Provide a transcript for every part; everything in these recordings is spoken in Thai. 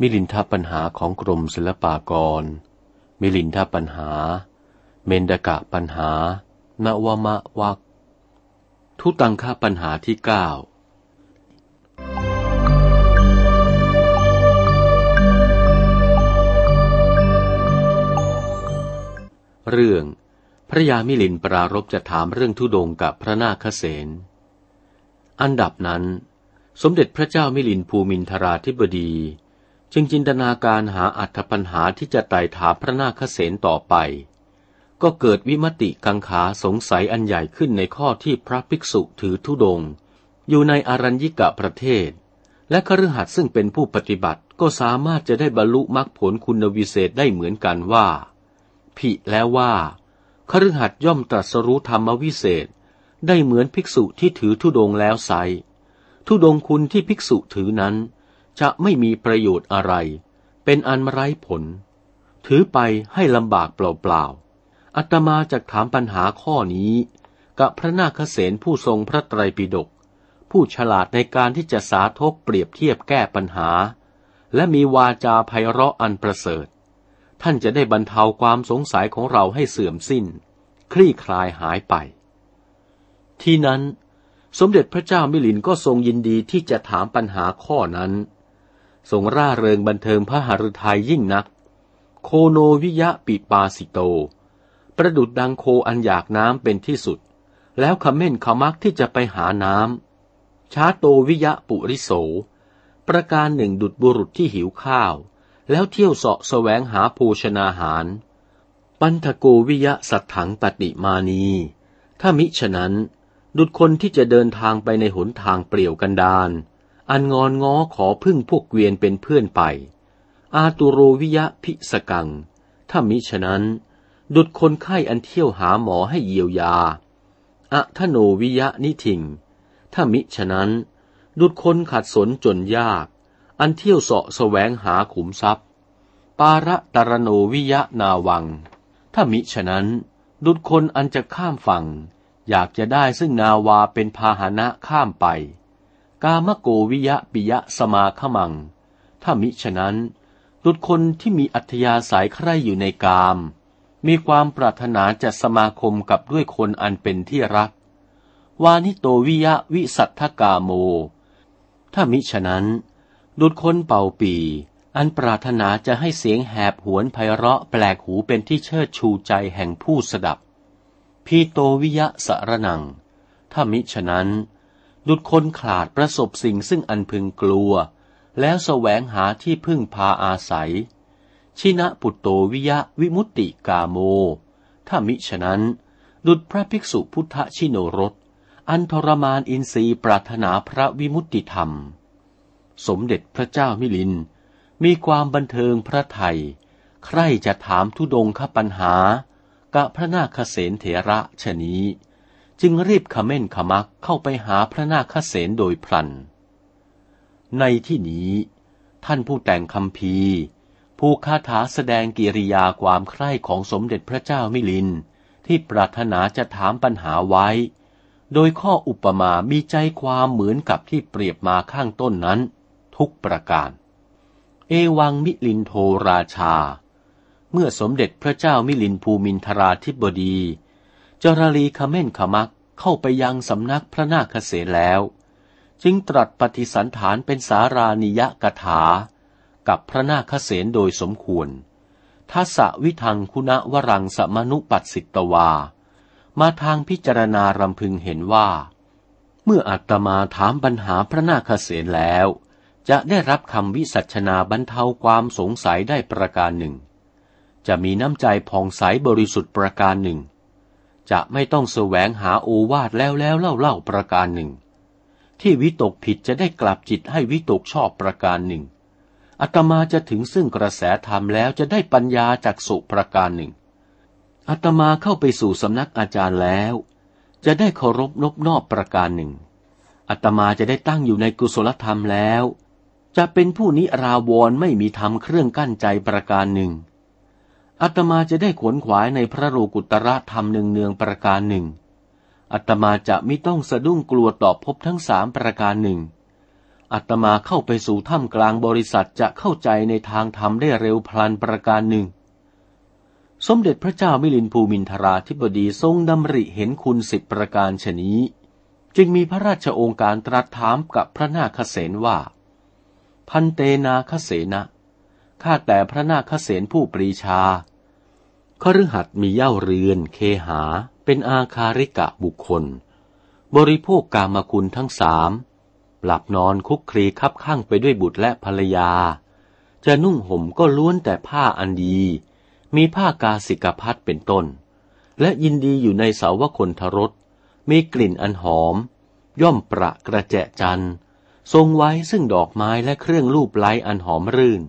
มิลินทปัญหาของกรมศิลปากร มิลินทปัญหา เมนดกะปัญหา นวมะวัก ทุตังคปัญหาที่เก้าเรื่อง พระยามิลินปรารบจะถามเรื่องทุดงกับพระนาคเสนอันดับนั้น สมเด็จพระเจ้ามิลินภูมินทราธิบดี จึงจินตนาการหาอัธปัญหาที่จะไต่ถามพระนาคเษนต่อไป ก็เกิดวิมติกังขาสงสัยอันใหญ่ขึ้นในข้อที่พระภิกษุถือธุดง อยู่ในอารัญญิกะประเทศ และคฤหัสถ์ซึ่งเป็นผู้ปฏิบัติก็สามารถจะได้บรรลุมรรคผลคุณวิเศษได้เหมือนกันว่าผิแล้วว่าคฤหัสถ์ย่อมตรัสรู้ธรรมวิเศษ ได้เหมือนภิกษุที่ถือธุดงแล้วไซธุดงคุณที่ภิกษุถือนั้น จะไม่มีประโยชน์อะไร เป็นอันไร้ผล ถือไปให้ลำบากเปล่าๆอัตมาจะถามปัญหาข้อนี้ กับพระนาคเษนผู้ทรงพระไตรปิฎกผู้ฉลาดในการที่จะสาธกเปรียบเทียบแก้ปัญหา และมีวาจาไพเราะอันประเสริฐ ท่านจะได้บรรเทาความสงสัยของเราให้เสื่อมสิ้น คลี่คลายหายไป ที่นั้นสมเด็จพระเจ้ามิลินก็ทรงยินดีที่จะถามปัญหาข้อนั้น ทรงร่าเริงบันเทิงพระหฤทัยยิ่งนัก โคโนวิยะปิปาสิโต ประดุดดังโคอันอยากน้ำเป็นที่สุด แล้วขม้นขมักที่จะไปหาน้ำชาโตวิยะปุริโส ประการหนึ่งดุดบุรุษที่หิวข้าว แล้วเที่ยวเสาะแสวงหาโภชนาหาร ปันทโกวิยะสัตถังปฏิมานี ถ้ามิฉะนั้น ดุดคนที่จะเดินทางไปในหนทางเปลี่ยวกันดาน อันงอนง้อขอพึ่งพวกเกวียนเป็นเพื่อนไป อาตุโรวิยะพิสกัง ถ้ามิฉะนั้น ดุดคนไข้อันเที่ยวหาหมอให้เยียวยา อะทโนวิยะนิทิง ถ้ามิฉะนั้น ดุดคนขัดสนจนยาก อันเที่ยวเสาะแสวงหาขุมทรัพย์ ปาระตรโนวิยะนาวัง ถ้ามิฉะนั้น ดุดคนอันจะข้ามฝั่ง อยากจะได้ซึ่งนาวาเป็นพาหนะข้ามไป กามโกวิยะปิยะสมาขมัง ถ้ามิฉะนั้นดุจคนที่มีอัธยาศัยใคร่อยู่ในกาม มีความปรารถนาจะสมาคมกับด้วยคนอันเป็นที่รัก วานิโตวิยะวิสัทธกาโม ถ้ามิฉะนั้น ดุจคนเป่าปีอันปรารถนาจะให้เสียงแหบหวนไพเราะแปลกหูเป็นที่เชิดชูใจแห่งผู้สดับ พีโตวิยะสารนัง ถ้ามิฉะนั้น ดุดคนขาดประสบสิ่งซึ่งอันพึงกลัว แล้วแสวงหาที่พึ่งพาอาศัย ชินะปุตโตวิยะวิมุตติกาโม ถ้ามิฉะนั้น ดุดพระภิกษุพุทธชิโนรส อันทรมานอินทรีย์ปรารถนาพระวิมุตติธรรม สมเด็จพระเจ้ามิลิน มีความบันเทิงพระไทย ใครจะถามทุดงคปัญหา กะพระนาคเษนเถระชนี้ จึงรีบขม้นขมักเข้าไปหาพระนาคเษนโดยพลัน ในที่นี้ ท่านผู้แต่งคำพีผู้คาถาแสดงกิริยาความใคร่ของสมเด็จพระเจ้ามิลิน ที่ปรารถนาจะถามปัญหาไว้ โดยข้ออุปมามีใจความเหมือนกับที่เปรียบมาข้างต้นนั้น ทุกประการ เอวังมิลินโทราชา เมื่อสมเด็จพระเจ้ามิลินภูมินทราธิบดี จรลีขเม่นขมักเข้าไปยังสำนักพระนาคเษนแล้ว จึงตรัสปฏิสันฐานเป็นสารานิยกถา กับพระนาคเษนโดยสมควรทัศวิทังคุณวรังสมนุปัสสิตวา มาทางพิจารณารำพึงเห็นว่า เมื่ออาตมาถามปัญหาพระนาคเษนแล้ว จะได้รับคำวิสัชนาบรรเทาความสงสัยได้ประการหนึ่ง จะมีน้ำใจผ่องใสบริสุทธิ์ประการหนึ่ง จะไม่ต้องแสวงหาโอวาทแล้วแล้วเล่าเล่าประการหนึ่ง ที่วิตกผิดจะได้กลับจิตให้วิตกชอบประการหนึ่งอาตมาจะถึงซึ่งกระแสธรรมแล้วจะได้ปัญญาจากสุประการหนึ่งอาตมาเข้าไปสู่สำนักอาจารย์แล้ว จะได้เคารพนบนอบประการหนึ่งอาตมาจะได้ตั้งอยู่ในกุศลธรรมแล้ว จะเป็นผู้นิราวรไม่มีธรรมเครื่องกั้นใจประการหนึ่ง อาตมาจะได้ขวนขวายในพระโลกุตระธรรมหนึ่งเนืองประการหนึ่งอาตมาจะไม่ต้องสะดุ้งกลัวต่อพบทั้งสามประการหนึ่งอัตมาเข้าไปสู่ถ้ำกลางบริษัทจะเข้าใจในทางธรรมได้เร็วพลันประการหนึ่ง สมเด็จพระเจ้ามิลินภูมินทราธิบดีทรงดำริเห็นคุณสิบประการชนี้ จึงมีพระราชโองการตรัสถามกับพระนาคเสนว่า พันเตนาคเสนะ ข้าแต่พระนาคเสนผู้ปรีชาคฤหัสมีเย่าเรือน เคหา เป็นอาคาริกะบุคคล บริโภคกามคุณทั้งสาม หลับนอนคุกคลีคับข้างไปด้วยบุตรและภรรยา จะนุ่งห่มก็ล้วนแต่ผ้าอันดี มีผ้ากาสิกพัดเป็นต้น และยินดีอยู่ในเสาวคนทรส มีกลิ่นอันหอม ย่อมประกระแจจันทรงไว้ซึ่งดอกไม้และเครื่องรูปไล้อันหอมรื่น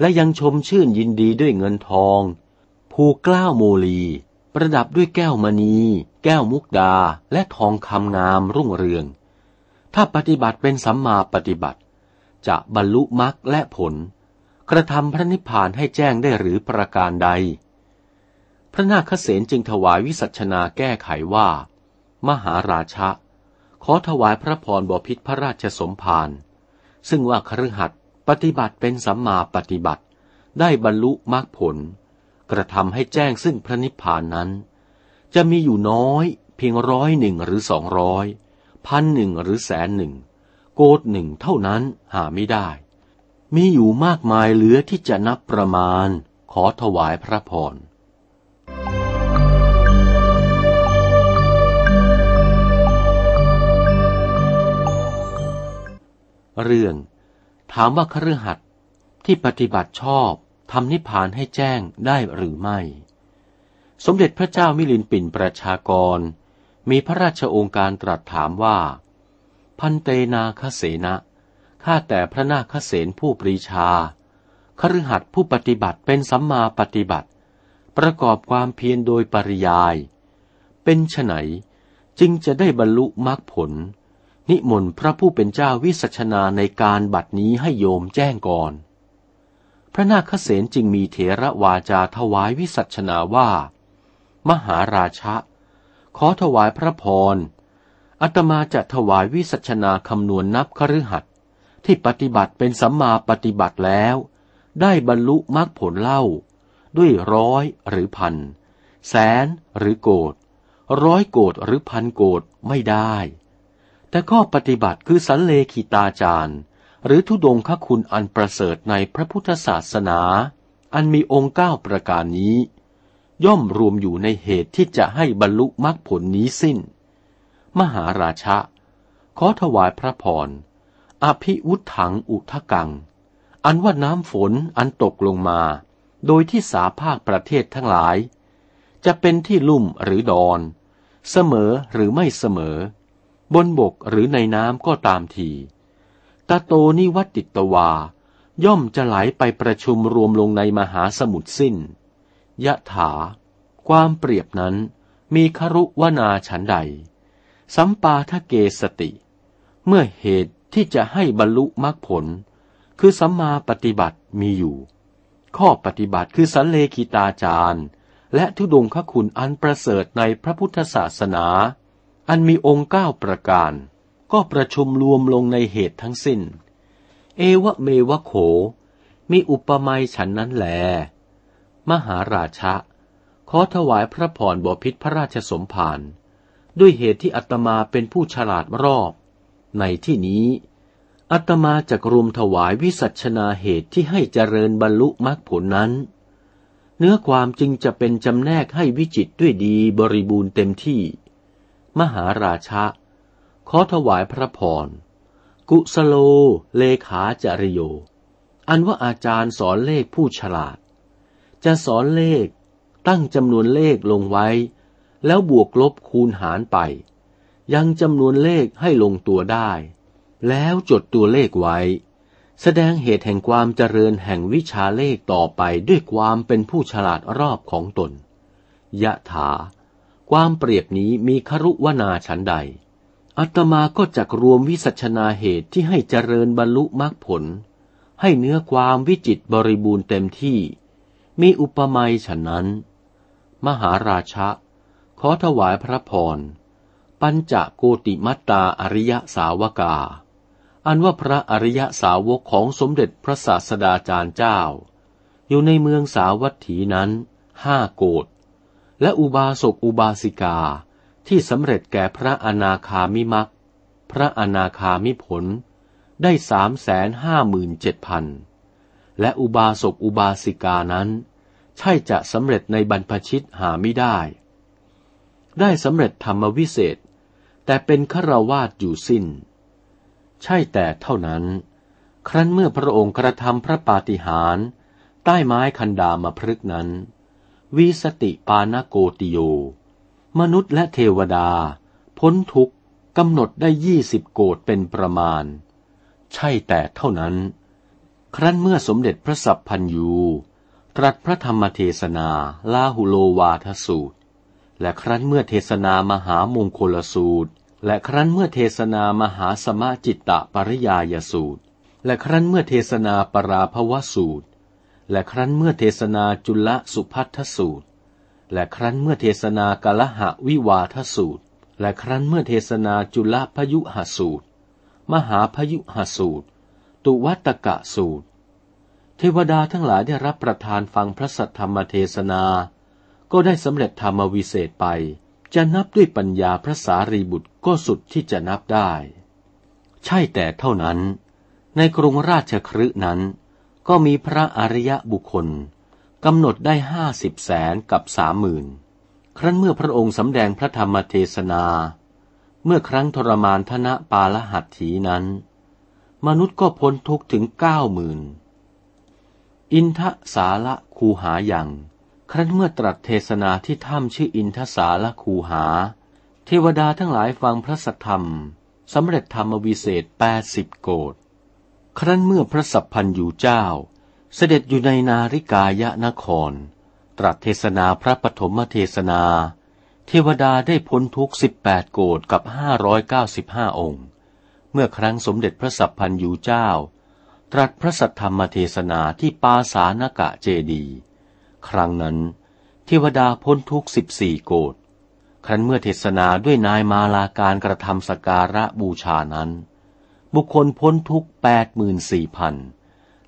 และยังชมชื่นยินดีด้วยเงินทอง ภูกล้าวโมลี ประดับด้วยแก้วมณี แก้วมุกดาและทองคำงามรุ่งเรือง ถ้าปฏิบัติเป็นสัมมาปฏิบัติ จะบรรลุมรรคและผล กระทำพระนิพพานให้แจ้งได้หรือประการใด พระนาคเษนจึงถวายวิสัชนาแก้ไขว่า มหาราชะขอถวายพระพรบพิษพระราชสมภารซึ่งว่าคฤหัส ปฏิบัติเป็นสัมมาปฏิบัติ ได้บรรลุมรรคผล กระทำให้แจ้งซึ่งพระนิพพานนั้น จะมีอยู่น้อยเพียงร้อยหนึ่งหรือสองร้อยพันหนึ่งหรือแสนหนึ่งโกดหนึ่งเท่านั้นหาไม่ได้ มีอยู่มากมายเหลือที่จะนับประมาณ ขอถวายพระพรเรื่อง ถามว่าคฤหัสที่ปฏิบัติชอบทำนิพพานให้แจ้งได้หรือไม่ สมเด็จพระเจ้ามิลินปินประชากร มีพระราชโองการตรัสถามว่า พันเตนาคเสนะข้าแต่พระนาคเสนผู้ปรีชาคฤหัสถ์ผู้ปฏิบัติเป็นสัมมาปฏิบัติ ประกอบความเพียรโดยปริยาย เป็นไฉนจึงจะได้บรรลุมรรคผล นิมนต์พระผู้เป็นเจ้าวิสัชนาในการบัดนี้ให้โยมแจ้งก่อน พระนาคเสนจึงมีเถระวาจาถวายวิสัชนาว่า มหาราชะ ขอถวายพระพร อัตมาจะถวายวิสัชนาคำนวณนับคฤหัสที่ปฏิบัติเป็นสัมมาปฏิบัติแล้ว ได้บรรลุมรรคผลเล่า ด้วยร้อยหรือพัน แสนหรือโกดร้อยโกดหรือพันโกดไม่ได้ แต่ข้อปฏิบัติคือสันเลขีตาจารย์หรือทุดงคคุณอันประเสริฐในพระพุทธศาสนา อันมีองค์เก้าประการนี้ ย่อมรวมอยู่ในเหตุที่จะให้บรรลุมรรคผลนี้สิ้น มหาราชะ ขอถวายพระพร อภิวุถังอุทกัง อันว่าน้ำฝนอันตกลงมา โดยที่สาภาคประเทศทั้งหลาย จะเป็นที่ลุ่มหรือดอน เสมอหรือไม่เสมอ บนบกหรือในน้ำก็ตามทีตาโตนิวัติตวา ย่อมจะไหลไปประชุมรวมลงในมหาสมุทรสิ้น ยะถา ความเปรียบนั้นมีครุวนาฉันใด สัมปาทะเกสติ เมื่อเหตุที่จะให้บรรลุมรรคผล คือสัมมาปฏิบัติมีอยู่ ข้อปฏิบัติคือสันเลกิตาจารย์ และทุดงคคุณอันประเสริฐในพระพุทธศาสนา อันมีองค์เก้าประการ ก็ประชุมรวมลงในเหตุทั้งสิ้น เอวะเมวะโข มีอุปมาฉันนั้นแหลมหาราชะ ขอถวายพระพรบพิษพระราชสมภารด้วยเหตุที่อัตมาเป็นผู้ฉลาดรอบ ในที่นี้อัตมาจะรวมถวายวิสัชนาเหตุที่ให้เจริญบรรลุมรรคผลนั้น เนื้อความจึงจะเป็นจำแนกให้วิจิตด้วยดีบริบูรณ์เต็มที่ มหาราชะ ขอถวายพระพร กุสโล เลขาจริโย อันว่าอาจารย์สอนเลขผู้ฉลาด จะสอนเลขตั้งจำนวนเลขลงไว้ แล้วบวกลบคูณหารไป ยังจำนวนเลขให้ลงตัวได้ แล้วจดตัวเลขไว้ แสดงเหตุแห่งความเจริญแห่งวิชาเลขต่อไปด้วยความเป็นผู้ฉลาดรอบของตนยะถา ความเปรียบนี้มีครุวนาฉันใด อัตมาก็จักรวมวิสัชนาเหตุที่ให้เจริญบรรลุมรรคผล ให้เนื้อความวิจิตบริบูรณ์เต็มที่ มีอุปมาฉันนั้น มหาราชะ ขอถวายพระพร ปัญจโกติมัตตาอริยสาวกา อันว่าพระอริยสาวกของสมเด็จพระศาสดาจารย์เจ้า อยู่ในเมืองสาวัตถีนั้นห้าโกด และอุบาสกอุบาสิกาที่สำเร็จแก่พระอนาคามิมักพระอนาคามิผล ได้สามแสนห้าหมื่นเจ็ดพันและอุบาสกอุบาสิกานั้น ใช่จะสำเร็จในบรรพชิตหาไม่ได้ ได้สำเร็จธรรมวิเศษ แต่เป็นฆราวาสอยู่สิ้น ใช่แต่เท่านั้น ครั้นเมื่อพระองค์กระทำพระปาฏิหาริย์ใต้ไม้คันดามาพฤกนั้น วิสติปานโกติโย มนุษย์และเทวดา พ้นทุกข์กำหนดได้ยี่สิบโกดเป็นประมาณ ใช่แต่เท่านั้น ครั้นเมื่อสมเด็จพระสัพพันยู ตรัสพระธรรมเทศนาลาหุโลวาทสูตร และครั้นเมื่อเทศนามหามงคลสูตร และครั้นเมื่อเทศนามหาสมาจิตตปริยายสูตร และครั้นเมื่อเทศนาปราภวสูตร และครั้นเมื่อเทศนาจุลสุพัทธสูตร และครั้นเมื่อเทศนากลหะวิวาทสูตร และครั้นเมื่อเทศนาจุลพยุหสูตร มหาพยุหสูตร ตุวัตกะสูตร เทวดาทั้งหลายได้รับประทานฟังพระสัทธรรมเทศนา ก็ได้สำเร็จธรรมวิเศษไป จะนับด้วยปัญญาพระสารีบุตรก็สุดที่จะนับได้ ใช่แต่เท่านั้น ในกรุงราชครืนั้น ก็มีพระอริยบุคคลกำหนดได้ห้าสิบแสนกับสามหมื่นครั้นเมื่อพระองค์สำแดงพระธรรมเทศนา เมื่อครั้งทรมานธนะปาลหัตถีนั้น มนุษย์ก็พ้นทุกถึงเก้าหมื่นอินทสาละคูหาอย่างครั้นเมื่อตรัสเทศนาที่ถ้ำชื่ออินทสาละคูหา เทวดาทั้งหลายฟังพระสัทธรรมสำเร็จธรรมวิเศษแปดสิบโกด ครั้นเมื่อพระสัพพันยูเจ้า เสด็จอยู่ในนาริกายะนคร ตรัสเทศนาพระปฐมเทศนา เทวดาได้พ้นทุกสิบแปดโกดกับห้าร้อยเก้าสิบห้าองค์ เมื่อครั้งสมเด็จพระสัพพันยูเจ้า ตรัสพระสัทธรรมเทศนาที่ปาสานกะเจดี ครั้งนั้น เทวดาพ้นทุกสิบสี่โกดครั้นเมื่อเทศนาด้วยนายมาลาการกระทำสการะบูชานั้น บุคคลพ้นทุกแปดหมื่นสี่พัน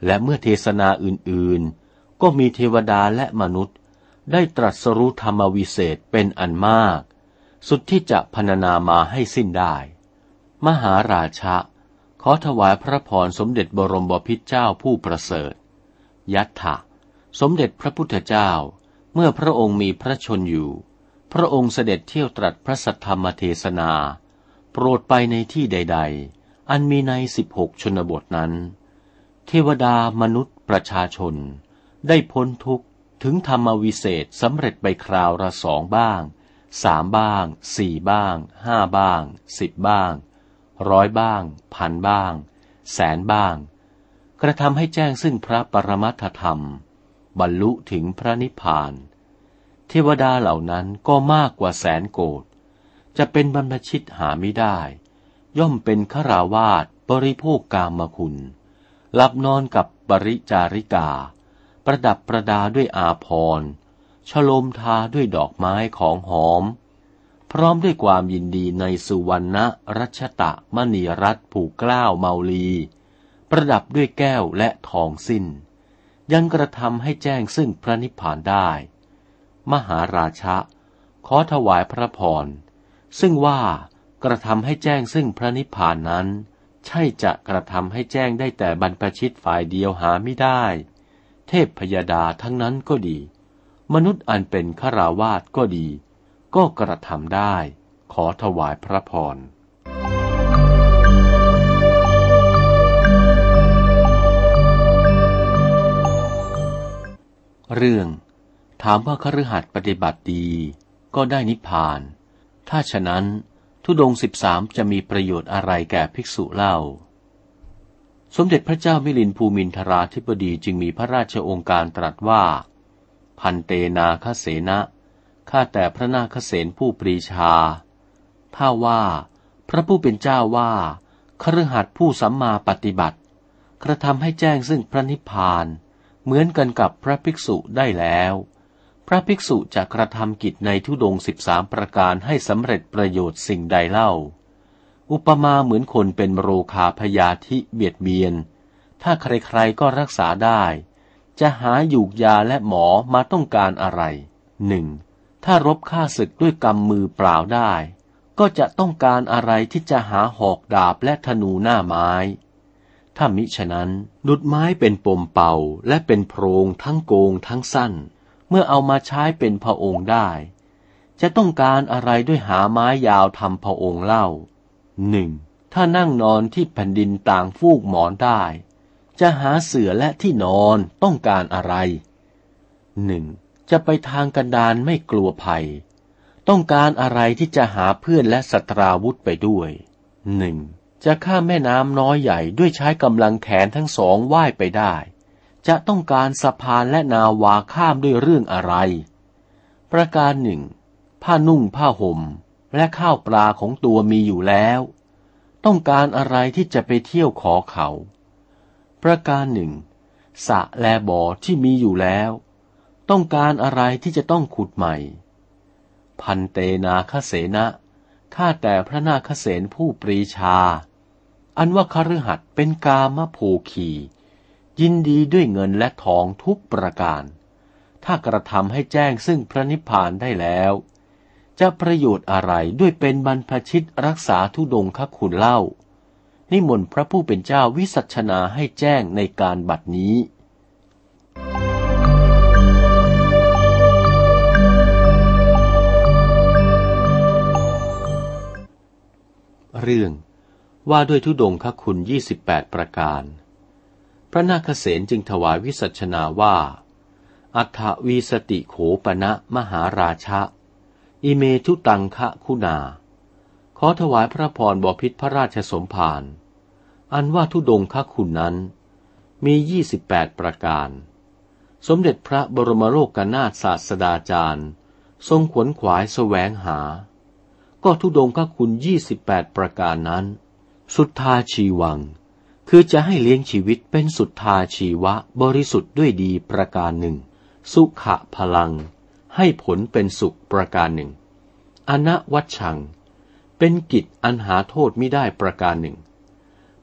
และเมื่อเทศนาอื่นๆ ก็มีเทวดาและมนุษย์ ได้ตรัสรู้ธรรมวิเศษเป็นอันมาก สุดที่จะพรรณนามาให้สิ้นได้ มหาราชะ ขอถวายพระพรสมเด็จบรมบพิตรเจ้าผู้ประเสริฐ ยัตถะ สมเด็จพระพุทธเจ้า เมื่อพระองค์มีพระชนอยู่ พระองค์เสด็จเที่ยวตรัสพระสัทธรรมเทศนา โปรดไปในที่ใด ๆ อันมีในสิบหกชนบทนั้น เทวดามนุษย์ประชาชน ได้พ้นทุกข์ถึงธรรมวิเศษสำเร็จไปคราวละสองบ้างสามบ้างสี่บ้างห้าบ้างสิบบ้าง ร้อยบ้าง พันบ้าง แสนบ้าง กระทำให้แจ้งซึ่งพระปรมัตถธรรม บรรลุถึงพระนิพพาน เทวดาเหล่านั้นก็มากกว่าแสนโกดจะเป็นบรรพชิตหาไม่ได้ ย่อมเป็นขราวาสบริโภคกามคุณ หลับนอนกับบริจาริกา ประดับประดาด้วยอาพรฉลมทาด้วยดอกไม้ของหอม พร้อมด้วยความยินดีในสุวรรณรัชตะมณีรัตผูกกล้าวเมาลี ประดับด้วยแก้วและทองสิ้น ยังกระทำให้แจ้งซึ่งพระนิพพานได้ มหาราชะ ขอถวายพระพร ซึ่งว่า กระทำให้แจ้งซึ่งพระนิพพานนั้น ใช่จะกระทำให้แจ้งได้แต่บรรพชิตฝ่ายเดียวหาไม่ได้ เทพพยาดาทั้งนั้นก็ดี มนุษย์อันเป็นขราวาสก็ดี ก็กระทำได้ ขอถวายพระพรเรื่องถามว่าคฤหัสถ์ปฏิบัติดีก็ได้นิพพาน ถ้าฉะนั้น ทุดงสิบสามจะมีประโยชน์อะไรแก่ภิกษุเล่า สมเด็จพระเจ้ามิลินภูมินทราธิบดีจึงมีพระราชองค์การตรัสว่า พันเตนาคเสนะข้าแต่พระนาคเสนผู้ปรีชา ถ้าว่า พระผู้เป็นเจ้าว่าครหัสผู้สัมมาปฏิบัติ กระทำให้แจ้งซึ่งพระนิพพาน เหมือนกันกับพระภิกษุได้แล้ว พระภิกษุจะกระทำกิจในทุดงสิบสามประการให้สำเร็จประโยชน์สิ่งใดเล่า อุปมาเหมือนคนเป็นโรคาพยาธิเบียดเบียน ถ้าใครๆก็รักษาได้ จะหาหยูกยาและหมอมาต้องการอะไรหนึ่งถ้ารบฆ่าศึกด้วยกำมือเปล่าได้ ก็จะต้องการอะไรที่จะหาหอกดาบและธนูหน้าไม้ ถ้ามิฉะนั้นดุดไม้เป็นปมเป่าและเป็นโพรงทั้งโกงทั้งสั้น เมื่อเอามาใช้เป็นพระองค์ได้ จะต้องการอะไรด้วยหาไม้ยาวทำพระองค์เล่าหนึ่งถ้านั่งนอนที่แผ่นดินต่างฟูกหมอนได้ จะหาเสื่อและที่นอนต้องการอะไรหนึ่งจะไปทางกันดานไม่กลัวภัย ต้องการอะไรที่จะหาเพื่อนและสัตราวุธไปด้วยหนึ่งจะข้ามแม่น้ำน้อยใหญ่ด้วยใช้กำลังแขนทั้งสองว่ายไปได้ จะต้องการสะพานและนาวาข้ามด้วยเรื่องอะไร ประการหนึ่ง ผ้านุ่งผ้าห่มและข้าวปลาของตัวมีอยู่แล้ว ต้องการอะไรที่จะไปเที่ยวขอเขา ประการหนึ่งสะและบ่อที่มีอยู่แล้ว ต้องการอะไรที่จะต้องขุดใหม่ พันเตนาคเสนะข้าแต่พระนาคเสนผู้ปรีชา อันว่าคฤหัสเป็นกามโภคี ยินดีด้วยเงินและทองทุกประการ ถ้ากระทำให้แจ้งซึ่งพระนิพพานได้แล้ว จะประโยชน์อะไรด้วยเป็นบรรพชิตรักษาทุดงคคุณเล่า นิมนต์พระผู้เป็นเจ้าวิสัชนาให้แจ้งในการบัดนี้เรื่องว่าด้วยทุดงคคุณยี่สิบแปดประการ ระนาคเษนจึงถวายวิสัชนาว่า อัฏฐวีสติโขปณะมหาราชะ อิเมทุตังคะคุณา ขอถวายพระพรบพิษพระราชสมภาร อันว่าทุดงคะคุณนั้น มียี่สิบแปดประการ สมเด็จพระบรมโลกนาถศาสดาจารย์ ทรงขวนขวายแสวงหา ก็ทุดงคะคุณยี่สิบแปดประการนั้น สุทธาชีวัง คือจะให้เลี้ยงชีวิตเป็นสุทธาชีวะบริสุทธิ์ด้วยดีประการหนึ่ง สุขะพลัง ให้ผลเป็นสุขประการหนึ่ง อนวัชชัง เป็นกิจอันหาโทษไม่ได้ประการหนึ่ง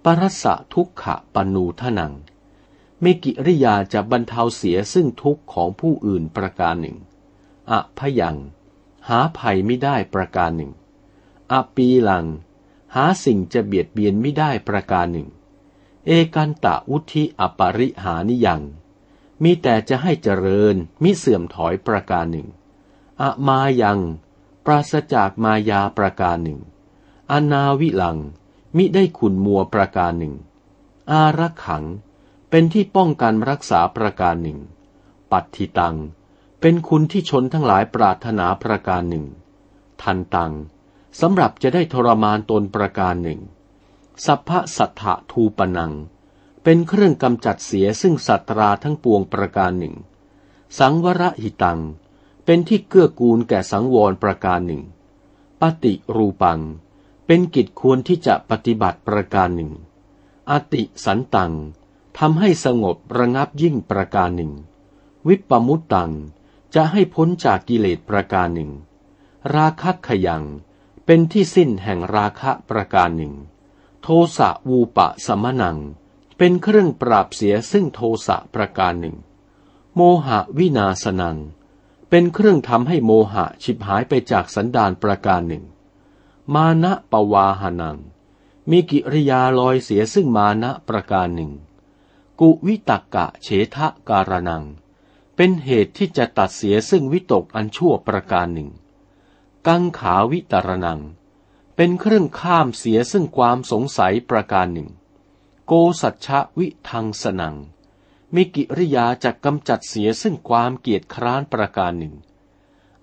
ปรัสสะทุกขะปนูทนังไม่กิริยาจะบรรเทาเสียซึ่งทุกข์ของผู้อื่นประการหนึ่งอะพยัง หาภัยไม่ได้ประการหนึ่งอปีลัง หาสิ่งจะเบียดเบียนไม่ได้ประการหนึ่ง เอกันตะวุธิอปริหานิยัง มีแต่จะให้เจริญมิเสื่อมถอยประการหนึ่ง อะมายัง ปราศจากมายาประการหนึ่ง อนาวิลัง มิได้ขุนมัวประการหนึ่ง อารักขัง เป็นที่ป้องกันรักษาประการหนึ่ง ปัตติตัง เป็นคุณที่ชนทั้งหลายปรารถนาประการหนึ่ง ทันตัง สำหรับจะได้ทรมานตนประการหนึ่ง สัพพสัทธะทูปนัง เป็นเครื่องกำจัดเสียซึ่งสัตราทั้งปวงประการหนึ่ง สังวรหิตัง เป็นที่เกื้อกูลแก่สังวรประการหนึ่ง ปฏิรูปัง เป็นกิจควรที่จะปฏิบัติประการหนึ่ง อติสันตังทำให้สงบระงับยิ่งประการหนึ่ง วิปมุตตัง จะให้พ้นจากกิเลสประการหนึ่ง ราคะขยัง เป็นที่สิ้นแห่งราคะประการหนึ่ง โทสะวูปะสมนัง เป็นเครื่องปราบเสียซึ่งโทสะประการหนึ่ง โมหะวินาสนัง เป็นเครื่องทำให้โมหะฉิบหายไปจากสันดานประการหนึ่ง มานะปวาหานัง มีกิริยาลอยเสียซึ่งมานะประการหนึ่ง กุวิตกะเฉทะการนัง เป็นเหตุที่จะตัดเสียซึ่งวิตกอันชั่วประการหนึ่ง กังขาวิตรนัง เป็นเครื่องข้ามเสียซึ่งความสงสัยประการหนึ่ง โกสัจฉวิทังสนังมีกิริยาจะกำจัดเสียซึ่งความเกียจคร้านประการหนึ่ง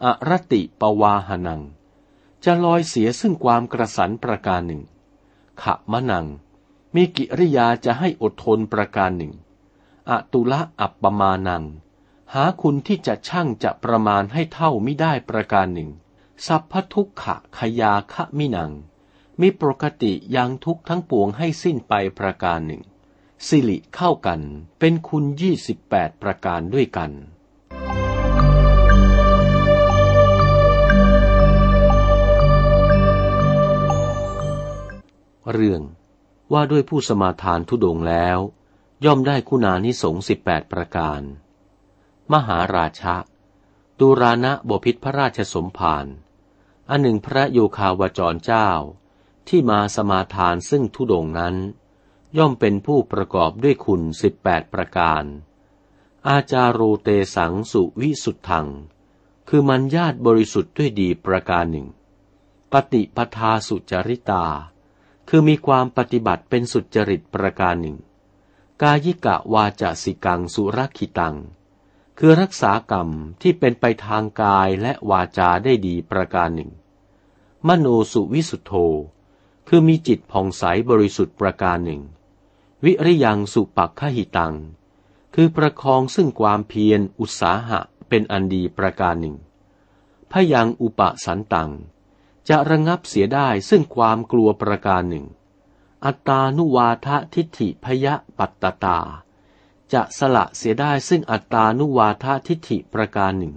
อรติปวาหนัง จะลอยเสียซึ่งความกระสันประการหนึ่งขะมะนังมีกิริยาจะให้อดทนประการหนึ่ง อตุละอัปปมานัง หาคุณที่จะช่างจะประมาณให้เท่าไม่ได้ประการหนึ่ง สัพพทุกขะขยาคะมินัง มีปกติยังทุกทั้งปวงให้สิ้นไปประการหนึ่ง สิริเข้ากันเป็นคุณยี่สิบแปดประการด้วยกันตว่าด้วยผู้สมาทานทุดงแล้ว ย่อมได้คุณานิสงสิบแปดประการ มหาราชะดูรานะบพิษพระราชสมภาร อันหนึ่งพระโยคาวจรเจ้า ที่มาสมาทานซึ่งทุดงนั้น ย่อมเป็นผู้ประกอบด้วยคุณสิบแปดประการ อาจาโรเตสังสุวิสุทธัง คือมันญาติบริสุทธิ์ด้วยดีประการหนึ่ง ปฏิปทาสุจริตา คือมีความปฏิบัติเป็นสุจริตประการหนึ่ง กายิกะวาจสิกังสุรคิตังคือรักษากรรมที่เป็นไปทางกายและวาจาได้ดีประการหนึ่ง มโนสุวิสุทโธ คือมีจิตผ่องใสบริสุทธิ์ประการหนึ่ง วิริยังสุปักขหิตัง คือประคองซึ่งความเพียรอุตสาหะเป็นอันดีประการหนึ่ง พยังอุปสันตัง จะระงับเสียได้ซึ่งความกลัวประการหนึ่ง อัตานุวาททิฏฐิพยะปัตตตา จะสละเสียได้ซึ่งอัตานุวาททิฏฐิประการหนึ่ง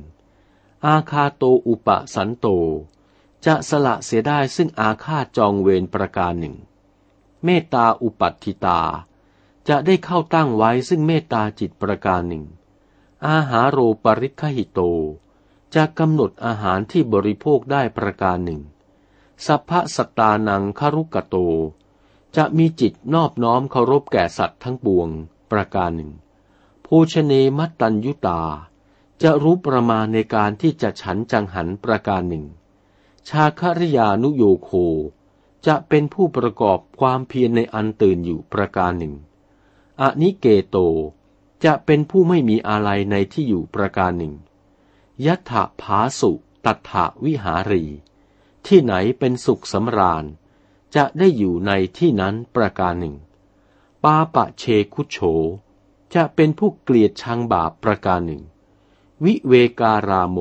อาคาโตอุปสันโต จะสละเสียได้ซึ่งอาฆาตจองเวรประการหนึ่ง เมตตาอุปัตติตา จะได้เข้าตั้งไว้ซึ่งเมตตาจิตประการหนึ่ง อาหารโรปริคหิโต จะกำหนดอาหารที่บริโภคได้ประการหนึ่ง สัพพะสตานังคารุกโต จะมีจิตนอบน้อมเคารพแก่สัตว์ทั้งปวงประการหนึ่งภูชเนมัตตัญยุตา จะรู้ประมาณในการที่จะฉันจังหันประการหนึ่ง ชาคริยานุโยโค จะเป็นผู้ประกอบความเพียรในอันตื่นอยู่ประการหนึ่ง อนิเกโต จะเป็นผู้ไม่มีอะไรในที่อยู่ประการหนึ่ง ยัตถภาสุตัถาวิหารี ที่ไหนเป็นสุขสำราญ จะได้อยู่ในที่นั้นประการหนึ่ง ปาปะเชคุโฉ จะเป็นผู้เกลียดชังบาปประการหนึ่ง วิเวการาโม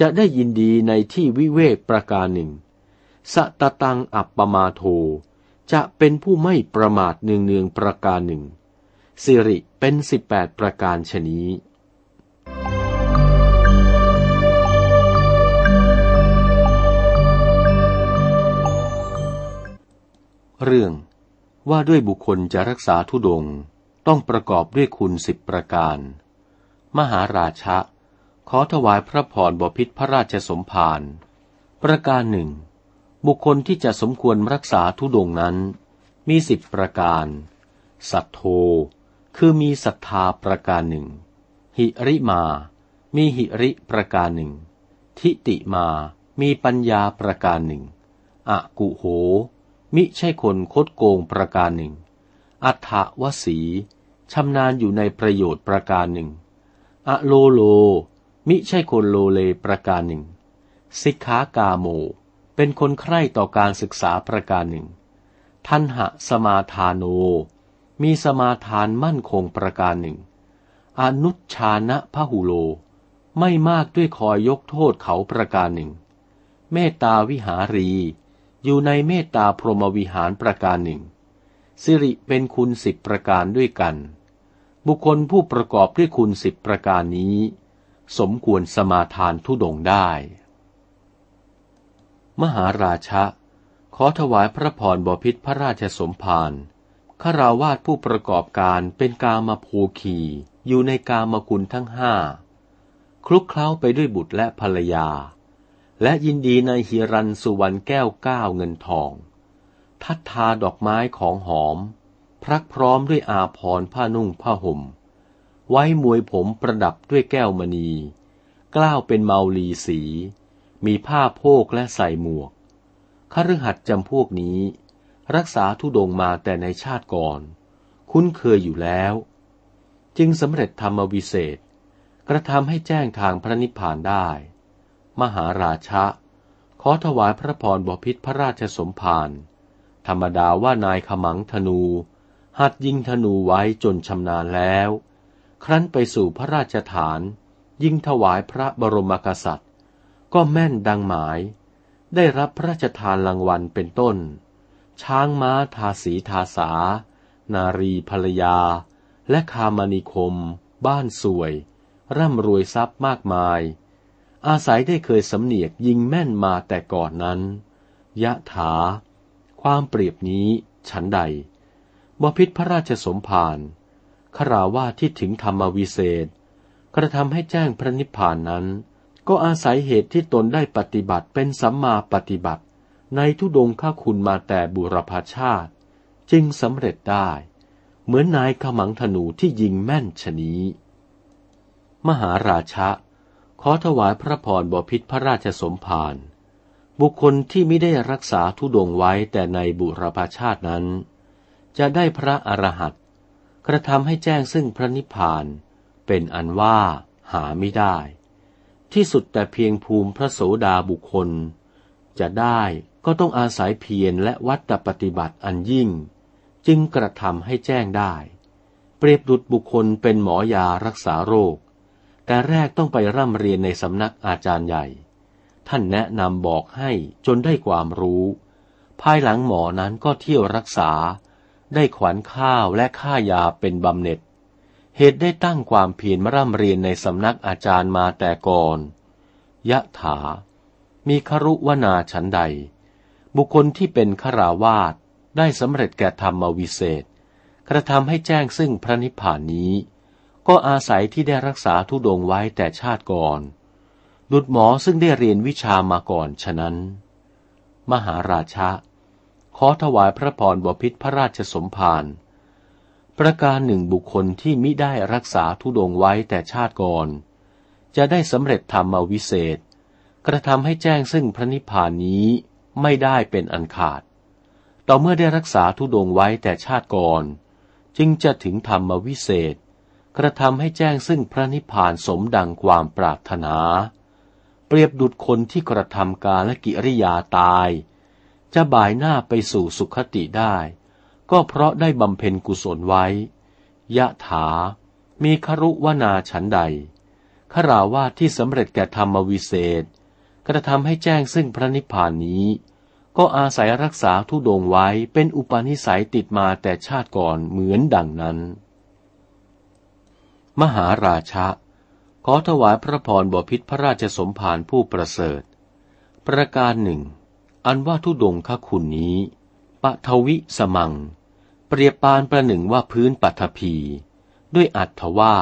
จะได้ยินดีในที่วิเวกประการหนึ่ง สตตังอัปปมาโท จะเป็นผู้ไม่ประมาทเนืองเนืองประการหนึ่ง สิริเป็นสิบแปดประการชนี้เรื่องว่าด้วยบุคคลจะรักษาทุดงต้องประกอบด้วยคุณสิบประการ มหาราชะ ขอถวายพระพรบพิษพระราชสมภาร ประการหนึ่ง บุคคลที่จะสมควรรักษาทุดงนั้น มีสิบประการ สัทโธ คือมีศรัทธาประการหนึ่ง หิริมา มีหิริประการหนึ่ง ทิติมา มีปัญญาประการหนึ่ง อะกุโห มิใช่คนคดโกงประการหนึ่ง อัฏฐวสีชำนาญอยู่ในประโยชน์ประการหนึ่งอะโลโล มิใช่คนโลเลประการหนึ่งสิกขากาโม เป็นคนใคร่ต่อการศึกษาประการหนึ่ง ทันหะสมาทานโน มีสมาทานมั่นคงประการหนึ่ง อนุชานะพหุโล ไม่มากด้วยคอยยกโทษเขาประการหนึ่ง เมตตาวิหารี อยู่ในเมตตาพรหมวิหารประการหนึ่ง สิริเป็นคุณสิบประการด้วยกัน บุคคลผู้ประกอบด้วยคุณสิบประการนี้ สมควรสมาทานทุดงได้ มหาราชะ ขอถวายพระพรบพิษพระราชสมภารขราวาสผู้ประกอบการเป็นกามาภูขีอยู่ในกามคุณทั้งห้า คลุกเคล้าไปด้วยบุตรและภรรยา และยินดีในฮิรันสุวรรณแก้วก้าวเงินทอง ทัดทาดอกไม้ของหอม พรักพร้อมด้วยอาพรผ้านุ่งผ้าห่ม ไว้มวยผมประดับด้วยแก้วมณี กล้าวเป็นเมาลีสี มีผ้าโพกและใส่หมวกขรหัดจำพวกนี้ รักษาทุดงมาแต่ในชาติก่อน คุ้นเคยอยู่แล้ว จึงสำเร็จธรรมวิเศษ กระทำให้แจ้งทางพระนิพพานได้ มหาราชะ ขอถวายพระพรบพิษพระราชสมภารธรรมดาว่านายขมังธนู หัดยิงธนูไว้จนชำนาญแล้ว ครั้นไปสู่พระราชฐาน ยิ่งถวายพระบรมกษัตริย์ ก็แม่นดังหมาย ได้รับพระราชทานรางวัลเป็นต้น ช้างม้าทาสีทาสา นารีภรรยา และคามนิคม บ้านสวย ร่ำรวยทรัพย์มากมาย อาศัยได้เคยสำเนียกยิงแม่นมาแต่ก่อนนั้น ยะถา ความเปรียบนี้ฉันใดบพิษพระราชสมภาร คราวาที่ถึงธรรมวิเศษ กระทำให้แจ้งพระนิพพานนั้น ก็อาศัยเหตุที่ตนได้ปฏิบัติเป็นสัมมาปฏิบัติ ในทุดงข้าคุณมาแต่บุรพาชาติ จึงสำเร็จได้ เหมือนนายขมังธนูที่ยิงแม่นชนี้ มหาราชะ ขอถวายพระพรบพิษพระราชสมภารบุคคลที่ไม่ได้รักษาทุดงไว้แต่ในบุรพาชาตินั้น จะได้พระอรหันต กระทำให้แจ้งซึ่งพระนิพพาน เป็นอันว่าหาไม่ได้ ที่สุดแต่เพียงภูมิพระโสดาบุคคล จะได้ก็ต้องอาศัยเพียรและวัตปฏิบัติอันยิ่ง จึงกระทำให้แจ้งได้ เปรียบดุจบุคคลเป็นหมอยารักษาโรค แต่แรกต้องไปร่ำเรียนในสำนักอาจารย์ใหญ่ ท่านแนะนำบอกให้จนได้ความรู้ ภายหลังหมอนั้นก็เที่ยวรักษา ได้ขวัญข้าวและค่ายาเป็นบำเหน็จ เหตุได้ตั้งความเพียรมาร่ำเรียนในสำนักอาจารย์มาแต่ก่อน ยะถา มีครุวนาฉันใด บุคคลที่เป็นขราวาสได้สำเร็จแก่ธรรมวิเศษ กระทำให้แจ้งซึ่งพระนิพพานนี้ ก็อาศัยที่ได้รักษาทุดงไว้แต่ชาติก่อนดุดหมอซึ่งได้เรียนวิชามาก่อนฉะนั้น มหาราชา ขอถวายพระพรบพิษพระราชสมภารประการหนึ่งบุคคลที่มิได้รักษาทุดงไว้แต่ชาติก่อน จะได้สำเร็จธรรมวิเศษ กระทำให้แจ้งซึ่งพระนิพพานนี้ไม่ได้เป็นอันขาด ต่อเมื่อได้รักษาทุดงไว้แต่ชาติก่อน จึงจะถึงธรรมวิเศษ กระทำให้แจ้งซึ่งพระนิพพานสมดังความปรารถนา เปรียบดุจคนที่กระทำการและกิริยาตาย จะบ่ายหน้าไปสู่สุขติได้ ก็เพราะได้บำเพ็ญกุศลไว้ ยะถา มีครุวนาฉันใดขราว่าที่สำเร็จแก่ธรรมวิเศษ กระทำให้แจ้งซึ่งพระนิพพานนี้ ก็อาศัยรักษาทุดงไว้เป็นอุปนิสัยติดมาแต่ชาติก่อนเหมือนดังนั้น มหาราชะ ขอถวายพระพรบพิษพระราชสมภารผู้ประเสริฐ ประการหนึ่ง อันว่าทุดงคคุณนี้ปะทวิสมัง เปรียบปานประหนึ่งว่าพื้นปัทภีด้วยอัตถว่า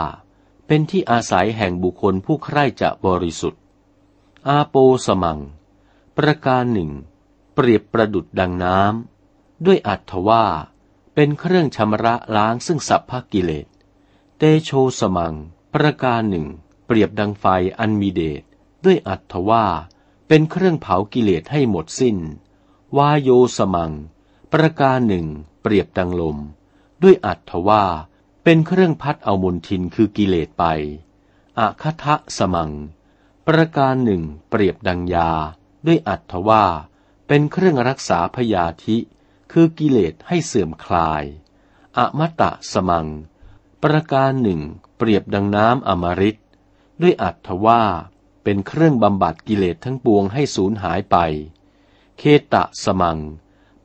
เป็นที่อาศัยแห่งบุคคลผู้ใคร่จะบริสุทธิ์ อาโปสมัง ประการหนึ่ง เปรียบประดุดดังน้ำด้วยอัตถว่า เป็นเครื่องชำระล้างซึ่งสัพพกิเลส เตโชสมัง ประการหนึ่ง เปรียบดังไฟอันมีเดชด้วยอัตถว่าเเป็นเครื่องเผากิเลสให้หมดสิน้น วาโยสมัง ประการหนึ่ง เปรียบดังลม ด้วยอัตถว่า เป็นเครื่องพัดเอามนทินคือกิเลสไปอะคทะสมัง ประการหนึ่ง เปรียบดังยา ด้วยอัตถว่า เป็นเครื่องรักษาพยาธิ คือกิเลสให้เสื่อมคลายอะมตะสมัง ประการหนึ่ง เปรียบดังน้ำอมฤตด้วยอัตถว่า เป็นเครื่องบำบัดกิเลสทั้งปวงให้สูญหายไป เคตะสมัง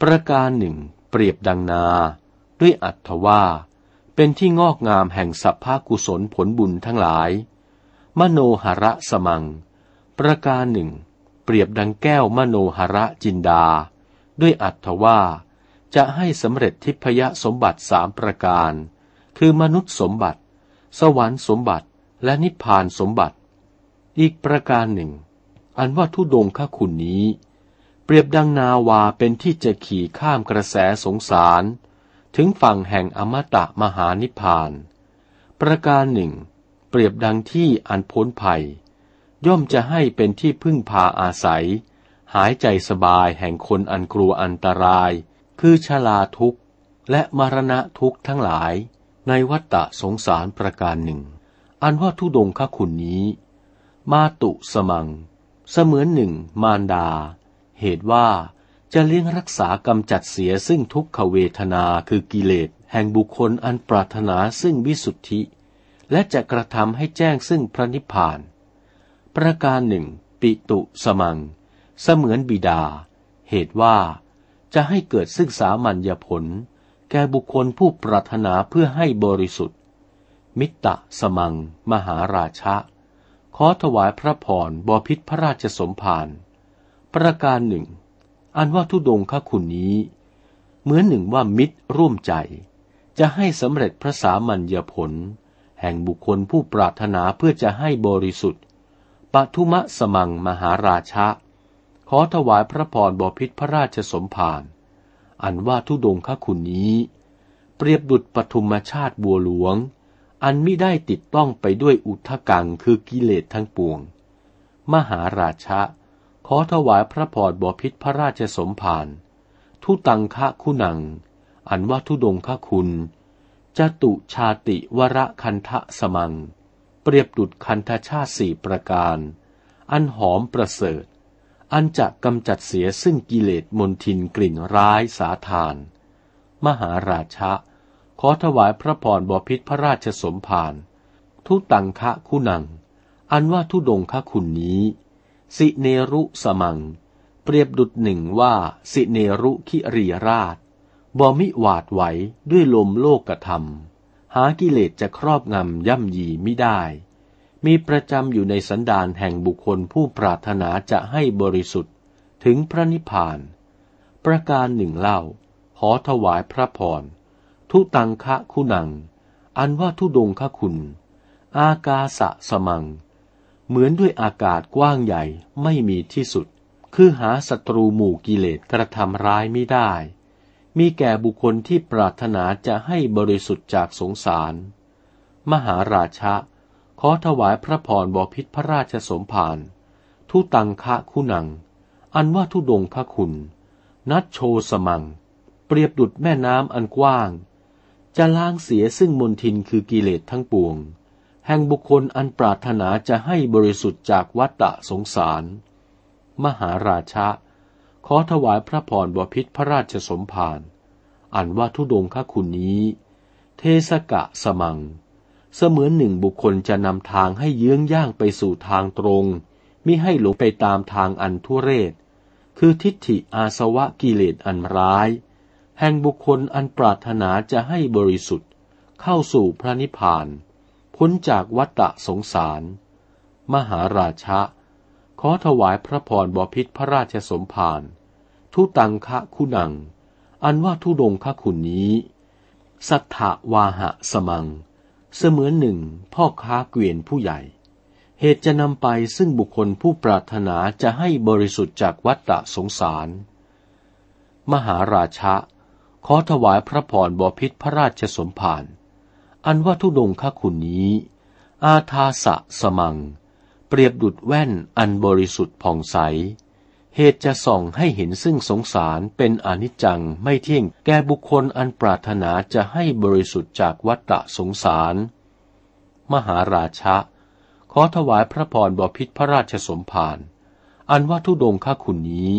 ประการหนึ่ง เปรียบดังนา ด้วยอัตถว่า เป็นที่งอกงามแห่งสัพพากุศลผลบุญทั้งหลาย มโนหระสมัง ประการหนึ่ง เปรียบดังแก้วมโนหระจินดา ด้วยอัตถว่า จะให้สำเร็จทิพยสมบัติสามประการ คือมนุษย์สมบัติ สวรรค์สมบัติ และนิพพานสมบัติ อีกประการหนึ่ง อันว่าทุดงข้าคุณนี้ เปรียบดังนาวาเป็นที่จะขี่ข้ามกระแสสงสาร ถึงฝั่งแห่งอมตะมหานิพพาน ประการหนึ่ง เปรียบดังที่อันพ้นภัย ย่อมจะให้เป็นที่พึ่งพาอาศัย หายใจสบายแห่งคนอันกลัวอันตราย คือชลาทุกข์และมรณะทุกข์ทั้งหลาย ในวัฏฏะสงสารประการหนึ่ง อันว่าทุดงข้าคุณนี้ มาตุสมัง เสมือนหนึ่ง มารดา เหตุว่าจะเลี้ยงรักษากำจัดเสียซึ่งทุกขเวทนาคือกิเลสแห่งบุคคลอันปรารถนาซึ่งวิสุทธิ และจะกระทำให้แจ้งซึ่งพระนิพพาน ประการหนึ่ง ปิตุสมัง เสมือนบิดา เหตุว่าจะให้เกิดซึ่งสามัญญผล แก่บุคคลผู้ปรารถนาเพื่อให้บริสุทธิ์ มิตตะสมัง มหาราชะ ขอถวายพระพรบพิษพระราชสมภารประการหนึ่ง อันว่าทุดงคคุณนี้ เหมือนหนึ่งว่ามิตรร่วมใจ จะให้สำเร็จพระสามัญญผล แห่งบุคคลผู้ปรารถนาเพื่อจะให้บริสุทธิ์ปทุมะสมังมหาราชะ ขอถวายพระพรบพิษพระราชสมภารอันว่าทุดงคคุณนี้ เปรียบดุจปทุมชาติบัวหลวง อันม่ได้ติดต้องไปด้วยอุทกังคือกิเลสทั้งปวง มหาราชะ ขอถวายพระพรบพิษพระราชสมภารทุตังคะคุณัง อันว่าทุดงคคุณจตุชาติวรคันทะสมัง เปรียบดุดคันธชาติสี่ประการ อันหอมประเสริฐ อันจะกำจัดเสียซึ่งกิเลสมนทินกลิ่นร้ายสาทาน มหาราชะ ขอถวายพระพรบพิษพระราชสมภารทุตังคะคุณัง อันว่าทุดงคะคุณนี้ สิเนรุสมัง เปรียบดุดหนึ่งว่าสิเนรุคิรีราชบ่มิหวาดไหวด้วยลมโลกกระทำหากิเลสจะครอบงำย่ำยีไม่ได้ มีประจำอยู่ในสันดานแห่งบุคคลผู้ปรารถนาจะให้บริสุทธิ์ถึงพระนิพพาน ประการหนึ่งเล่า ขอถวายพระพร ทุตังคะคุณัง อันว่าทุดงคะคุณ อากาสะสมัง เหมือนด้วยอากาศกว้างใหญ่ไม่มีที่สุด คือหาศัตรูหมู่กิเลสกระทำร้ายไม่ได้ มีแก่บุคคลที่ปรารถนาจะให้บริสุทธิ์จากสงสาร มหาราชะ ขอถวายพระพรบพิษพระราชสมภารทุตังคะคุณัง อันว่าทุดงคะคุณ นัดโชสมัง เปรียบดุดแม่น้ำอันกว้าง จะล้างเสียซึ่งมนทินคือกิเลสทั้งปวง แห่งบุคคลอันปรารถนาจะให้บริสุทธิ์จากวัฏสงสาร มหาราชะ ขอถวายพระพรบพิษพระราชสมภารอันว่าทุดงคคุณนี้ เทสกะสมัง เสมือนหนึ่งบุคคลจะนำทางให้เยื้องย่างไปสู่ทางตรงมิให้หลงไปตามทางอันทุเรศ คือทิฏฐิอาสวะกิเลสอันร้าย แห่งบุคคลอันปรารถนาจะให้บริสุทธิ์เข้าสู่พระนิพพาน พ้นจากวัฏสงสาร มหาราชะ ขอถวายพระพรบพิษพระราชสมภารทุตังคะคุณัง อันว่าทุดงคะคุณนี้ สัทธวาหะสมัง เสมือนหนึ่งพ่อค้าเกวียนผู้ใหญ่ เหตุจะนำไปซึ่งบุคคลผู้ปรารถนาจะให้บริสุทธิ์จากวัฏฏะสงสาร มหาราชะ ขอถวายพระพรบพิษพระราชสมภาร อันว่าทุดงคะคุณนี้ อาทาสะสมัง เปรียบดุดแว่นอันบริสุทธิ์ผ่องใส เหตุจะส่องให้เห็นซึ่งสงสารเป็นอนิจจังไม่เที่ยงแก่บุคคลอันปรารถนาจะให้บริสุทธิ์จากวัฏสงสาร มหาราชะ ขอถวายพระพรบพิษพระราชสมภาร อันว่าทุดงค่าคุณนี้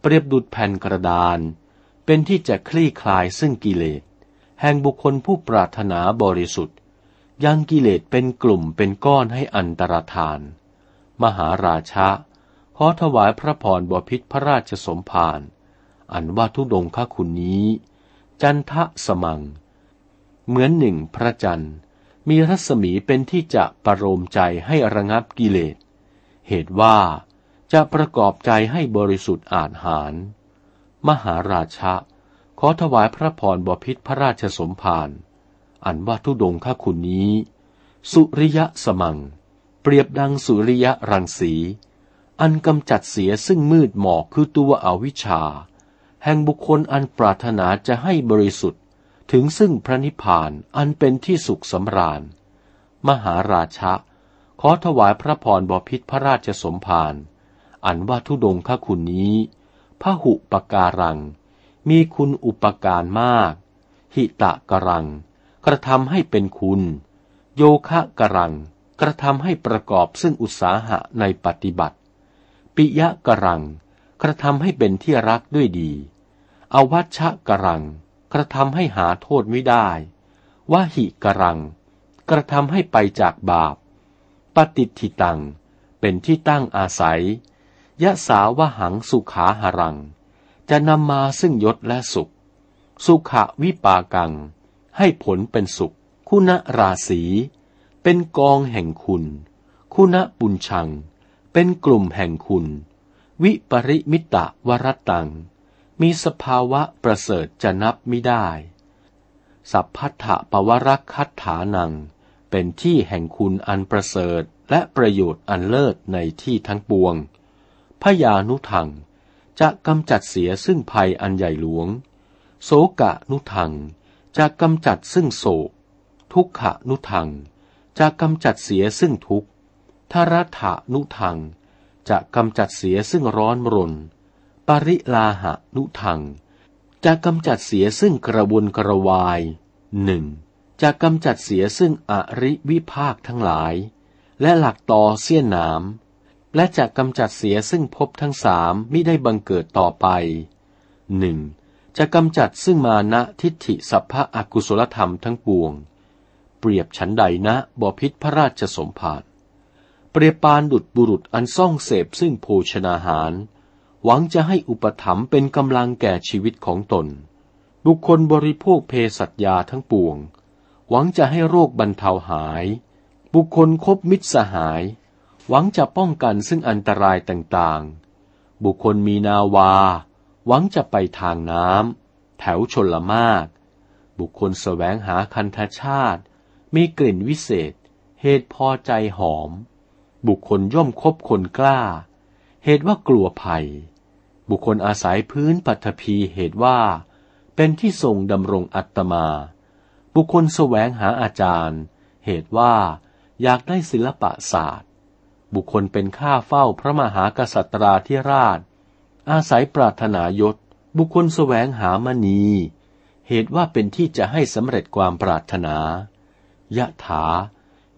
เปรียบดุดแผ่นกระดาน เป็นที่จะคลี่คลายซึ่งกิเลส แห่งบุคคลผู้ปรารถนาบริสุทธิ์ ยังกิเลสเป็นกลุ่มเป็นก้อนให้อันตรธาน มหาราชะขอถวายพระพรบพิษพระราชสมภารอันว่าทุดงคคุณนี้ จันทะสมัง เหมือนหนึ่งพระจันทร์ มีรัศมีเป็นที่จะประโลมใจให้ระงับกิเลส เหตุว่าจะประกอบใจให้บริสุทธิ์อาจหาร มหาราชะ ขอถวายพระพรบพิษพระราชสมภารอันว่าทุดงค่าคุณนี้ สุริยะสมัง เปรียบดังสุริยะรังสี อันกำจัดเสียซึ่งมืดหมอกคือตัวอวิชชา แห่งบุคคลอันปรารถนาจะให้บริสุทธิ์ถึงซึ่งพระนิพพานอันเป็นที่สุขสำราญ มหาราชะ ขอถวายพระพรบพิษพระราชสมภารอันว่าทุดงค่าคุณนี้ พหุปการัง มีคุณอุปการมาก หิตะกรัง กระทำให้เป็นคุณ โยคะกรัง กระทำให้ประกอบซึ่งอุตสาหะในปฏิบัติ ปิยะกรัง กระทำให้เป็นที่รักด้วยดี อวัชชะกรัง กระทำให้หาโทษไม่ได้วาหิกรัง กระทำให้ไปจากบาป ปฏิทิตัง เป็นที่ตั้งอาศัย ยะสาวหังสุขาหรัง จะนำมาซึ่งยศและสุข สุขวิปากัง ให้ผลเป็นสุข คุณราศีเป็นกองแห่งคุณ คุณบุญชัง เป็นกลุ่มแห่งคุณ วิปริมิตะวรตัง มีสภาวะประเสริฐจะนับไม่ได้ สัพพัทธปวรักคัตถานัง เป็นที่แห่งคุณอันประเสริฐและประโยชน์อันเลิศในที่ทั้งปวง พยานุทัง จะกำจัดเสียซึ่งภัยอันใหญ่หลวง โสกะนุทัง จะกำจัดซึ่งโศก ทุกขะนุทัง จะกำจัดเสียซึ่งทุกข์ทรัฐะนุทัง จะกำจัดเสียซึ่งร้อนรน ปริลาหะนุทัง จะกำจัดเสียซึ่งกระวนกระวายหนึ่งจะกำจัดเสียซึ่งอริวิภาคทั้งหลาย และหลักต่อเสี้ยนนาม และจะกำจัดเสียซึ่งภพทั้งสามมิได้บังเกิดต่อไปหนึ่งจะกำจัดซึ่งมานะทิฏฐิสัพพะอกุศลธรรมทั้งปวง เปรียบฉันใดนะบอพิษพระราชสมภารเปรียบปานดุดบุรุษอันซ่องเสพซึ่งโภชนาหาร หวังจะให้อุปถัมภ์เป็นกำลังแก่ชีวิตของตน บุคคลบริโภคเพสัตยาทั้งปวง หวังจะให้โรคบรรเทาหาย บุคคลคบมิตรสหาย หวังจะป้องกันซึ่งอันตรายต่างๆ บุคคลมีนาวา หวังจะไปทางน้ำแถวชนละมาก บุคคลสแสวงหาคันธชาติ มีกลิ่นวิเศษ เหตุพอใจหอม บุคคลย่อมคบคนกล้า เหตุว่ากลัวภัย บุคคลอาศัยพื้นปัทภีเหตุว่า เป็นที่ทรงดำรงอัตมา บุคคลแสวงหาอาจารย์ เหตุว่าอยากได้ศิลปะศาสตร์ บุคคลเป็นข้าเฝ้าพระมหากษัตราธิราช อาศัยปรารถนายศ บุคคลแสวงหามณี เหตุว่าเป็นที่จะให้สำเร็จความปรารถนายะถา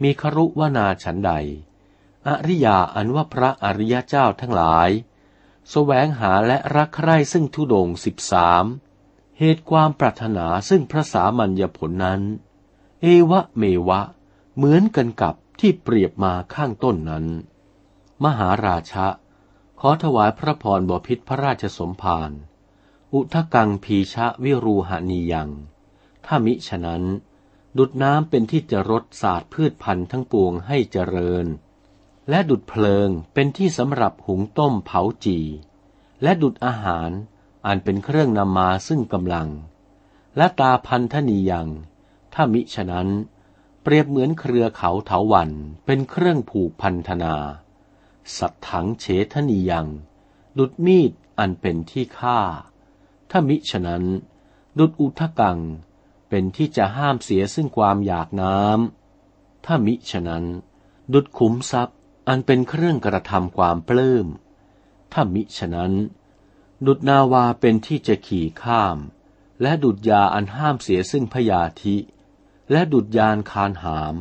มีครุวนาฉันใด อริยาอันว่าพระอริยเจ้าทั้งหลายสแสวงหาและรักใคร่ซึ่งทุดงสิบสามเหตุความปรารถนาซึ่งพระสามัญญผลนั้น เอวะเมวะ เหมือนกันกับ ที่เปรียบมาข้างต้นนั้น มหาราชะ ขอถวายพระพรบพิษพระราชสมภารอุทกังพีชะวิรูหานียัง ถ้ามิฉะนั้น ดุดน้ำเป็นที่จะรดศาสตร์พืชพันธุ์ทั้งปวงให้เจริญ และดุดเพลิงเป็นที่สำหรับหุงต้มเผาจี และดุดอาหารอันเป็นเครื่องนำมาซึ่งกำลัง และตาพันธนียัง ถ้ามิฉะนั้น เปรียบเหมือนเครือเขาเถาวันเป็นเครื่องผูกพันธนา สัตถังเฉทนียัง ดุดมีดอันเป็นที่ฆ่า ถ้ามิฉะนั้น ดุดอุทกัง เป็นที่จะห้ามเสียซึ่งความอยากน้ำ ถ้ามิฉะนั้น ดุดขุมทรัพย์อันเป็นเครื่องกระทำความปลื้ม ถ้ามิฉะนั้น ดุดนาวาเป็นที่จะขี่ข้าม และดุดยาอันห้ามเสียซึ่งพยาธิ และดุดยานคานหาม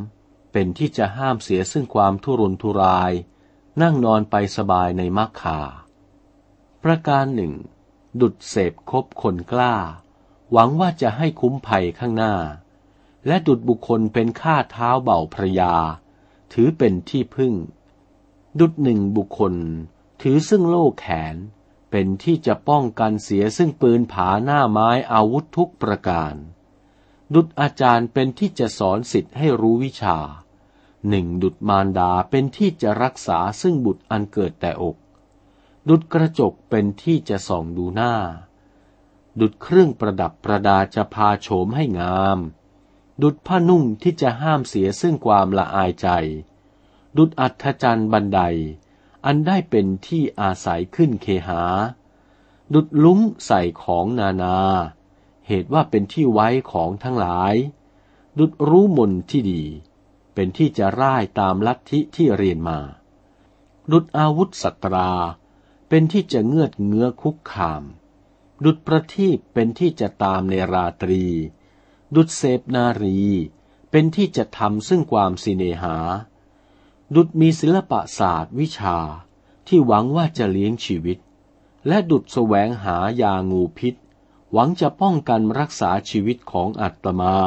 เป็นที่จะห้ามเสียซึ่งความทุรนทุราย นั่งนอนไปสบายในมักคา ประการหนึ่ง ดุดเสพคบคนกล้า หวังว่าจะให้คุ้มภัยข้างหน้า และดุดบุคคลเป็นข้าเท้าเบาพระยา ถือเป็นที่พึ่ง ดุดหนึ่งบุคคล ถือซึ่งโล่แขน เป็นที่จะป้องกันเสียซึ่งปืนผาหน้าไม้อาวุธทุกประการ ดุดอาจารย์เป็นที่จะสอนสิทธิ์ให้รู้วิชา หนึ่งดุดมารดาเป็นที่จะรักษาซึ่งบุตรอันเกิดแต่อก ดุดกระจกเป็นที่จะส่องดูหน้า ดุดเครื่องประดับประดาจะพาโฉมให้งาม ดุดผ้านุ่งที่จะห้ามเสียซึ่งความละอายใจ ดุดอัศจรรย์บันได อันได้เป็นที่อาศัยขึ้นเคหา ดุดลุ้งใส่ของนานา เหตุว่าเป็นที่ไว้ของทั้งหลาย ดุดรู้มนที่ดี เป็นที่จะร่ายตามลัทธิที่เรียนมา ดุดอาวุธสัตรา เป็นที่จะเงือดเงื้อคุกคาม ดุดประทีปเป็นที่จะตามในราตรี ดุดเสพนารี เป็นที่จะทำซึ่งความสิเนหา ดุดมีศิลปศาสตร์วิชาที่หวังว่าจะเลี้ยงชีวิต และดุดแสวงหายางูพิษ หวังจะป้องกันรักษาชีวิตของอัตมา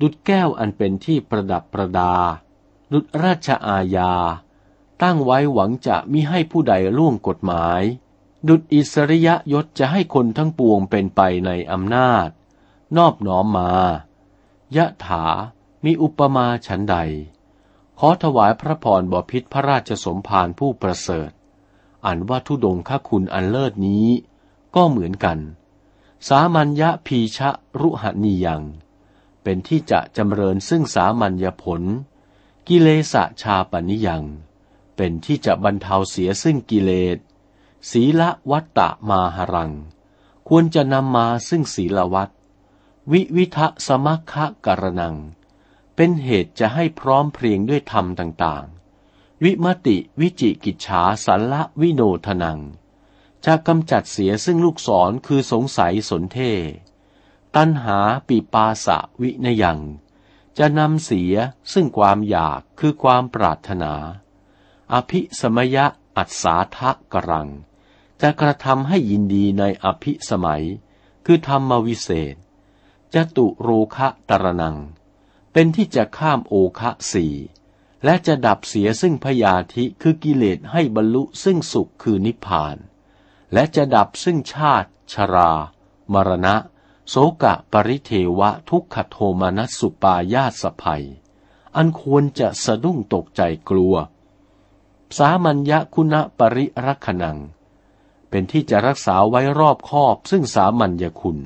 ดุดแก้วอันเป็นที่ประดับประดา ดุดราชอาญา ตั้งไว้หวังจะมิให้ผู้ใดล่วงกฎหมาย ดุดอิสริยยศจะให้คนทั้งปวงเป็นไปในอำนาจ นอบน้อมมา ยะถามีอุปมาฉันใด ขอถวายพระพรบพิษพระราชสมภารผู้ประเสริฐ อันว่าทุดงค่าคุณอันเลิศนี้ ก็เหมือนกัน สามัญญพีชะรุหนียัง เป็นที่จะจำเริญซึ่งสามัญญผล กิเลสชาปนิยัง เป็นที่จะบรรเทาเสียซึ่งกิเลส ศีละวัตตะมาหรัง ควรจะนำมาซึ่งศีลวัตวิวิทะสมัคคะกรนัง เป็นเหตุจะให้พร้อมเพรียงด้วยธรรมต่างๆ วิมติวิจิกิจฉาสัลละวิโนทนัง จะกำจัดเสียซึ่งลูกศรคือสงสัยสนเท ตัณหาปิปาสะวินยัง จะนำเสียซึ่งความอยากคือความปรารถนา อภิสมยะอัศาทะกรัง จะกระทำให้ยินดีในอภิสมัย คือธรรมวิเศษ จะตุโรคะตรนัง เป็นที่จะข้ามโอคะสี่และจะดับเสียซึ่งพยาธิคือกิเลสให้บรรลุซึ่งสุขคือนิพพาน และจะดับซึ่งชาติ ชรา มรณะ โสกะปริเทวะทุกขโทมนัสสุปายาสภัย อันควรจะสะดุ้งตกใจกลัว สามัญญคุณปริรักขนัง เป็นที่จะรักษาไว้รอบคอบซึ่งสามัญญคุณ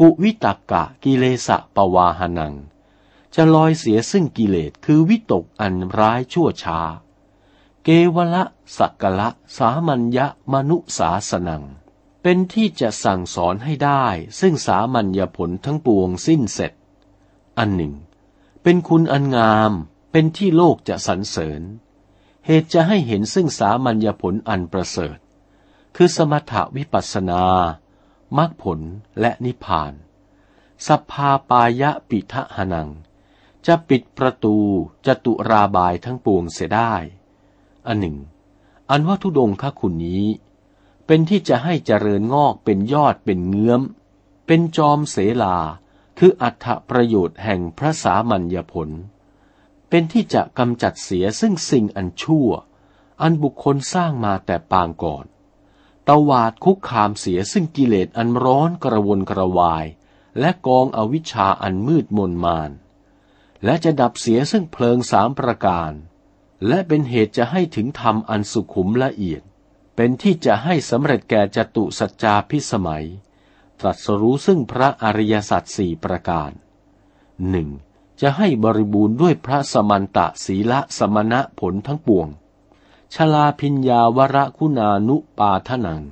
กุวิตกะกิเลสะปวาหนัง จะลอยเสียซึ่งกิเลสคือวิตกอันร้ายชั่วช้า เกวละสักกละสามัญญมนุสาสนัง เป็นที่จะสั่งสอนให้ได้ ซึ่งสามัญญผลทั้งปวงสิ้นเสร็จ อันหนึ่ง เป็นคุณอันงาม เป็นที่โลกจะสรรเสริญ เหตุจะให้เห็นซึ่งสามัญญผลอันประเสริฐ คือสมถวิปัสนามรรคผลและนิพพานสภาปายะปิทะหนัง จะปิดประตูจะตุราบายทั้งปวงเสียได้ อันหนึ่ง อันว่าทุดงคคุณนี้ เป็นที่จะให้เจริญงอกเป็นยอดเป็นเงื้อม เป็นจอมเสลา คืออัตประโยชน์แห่งพระสามัญญผล เป็นที่จะกำจัดเสียซึ่งสิ่งอันชั่ว อันบุคคลสร้างมาแต่ปางก่อนตวาดคุกคามเสียซึ่งกิเลสอันร้อนกระวนกระวาย และกองอวิชชาอันมืดมนมาน และจะดับเสียซึ่งเพลิงสามประการ และเป็นเหตุจะให้ถึงธรรมอันสุขุมละเอียด เป็นที่จะให้สำเร็จแก่จตุสัจจาพิสมัย ตรัสรู้ซึ่งพระอริยสัจสี่ประการหนึ่งจะให้บริบูรณ์ด้วยพระสมันตะศีละสมณะผลทั้งปวง ชลาพิญญาวรคุณานุปาทนัง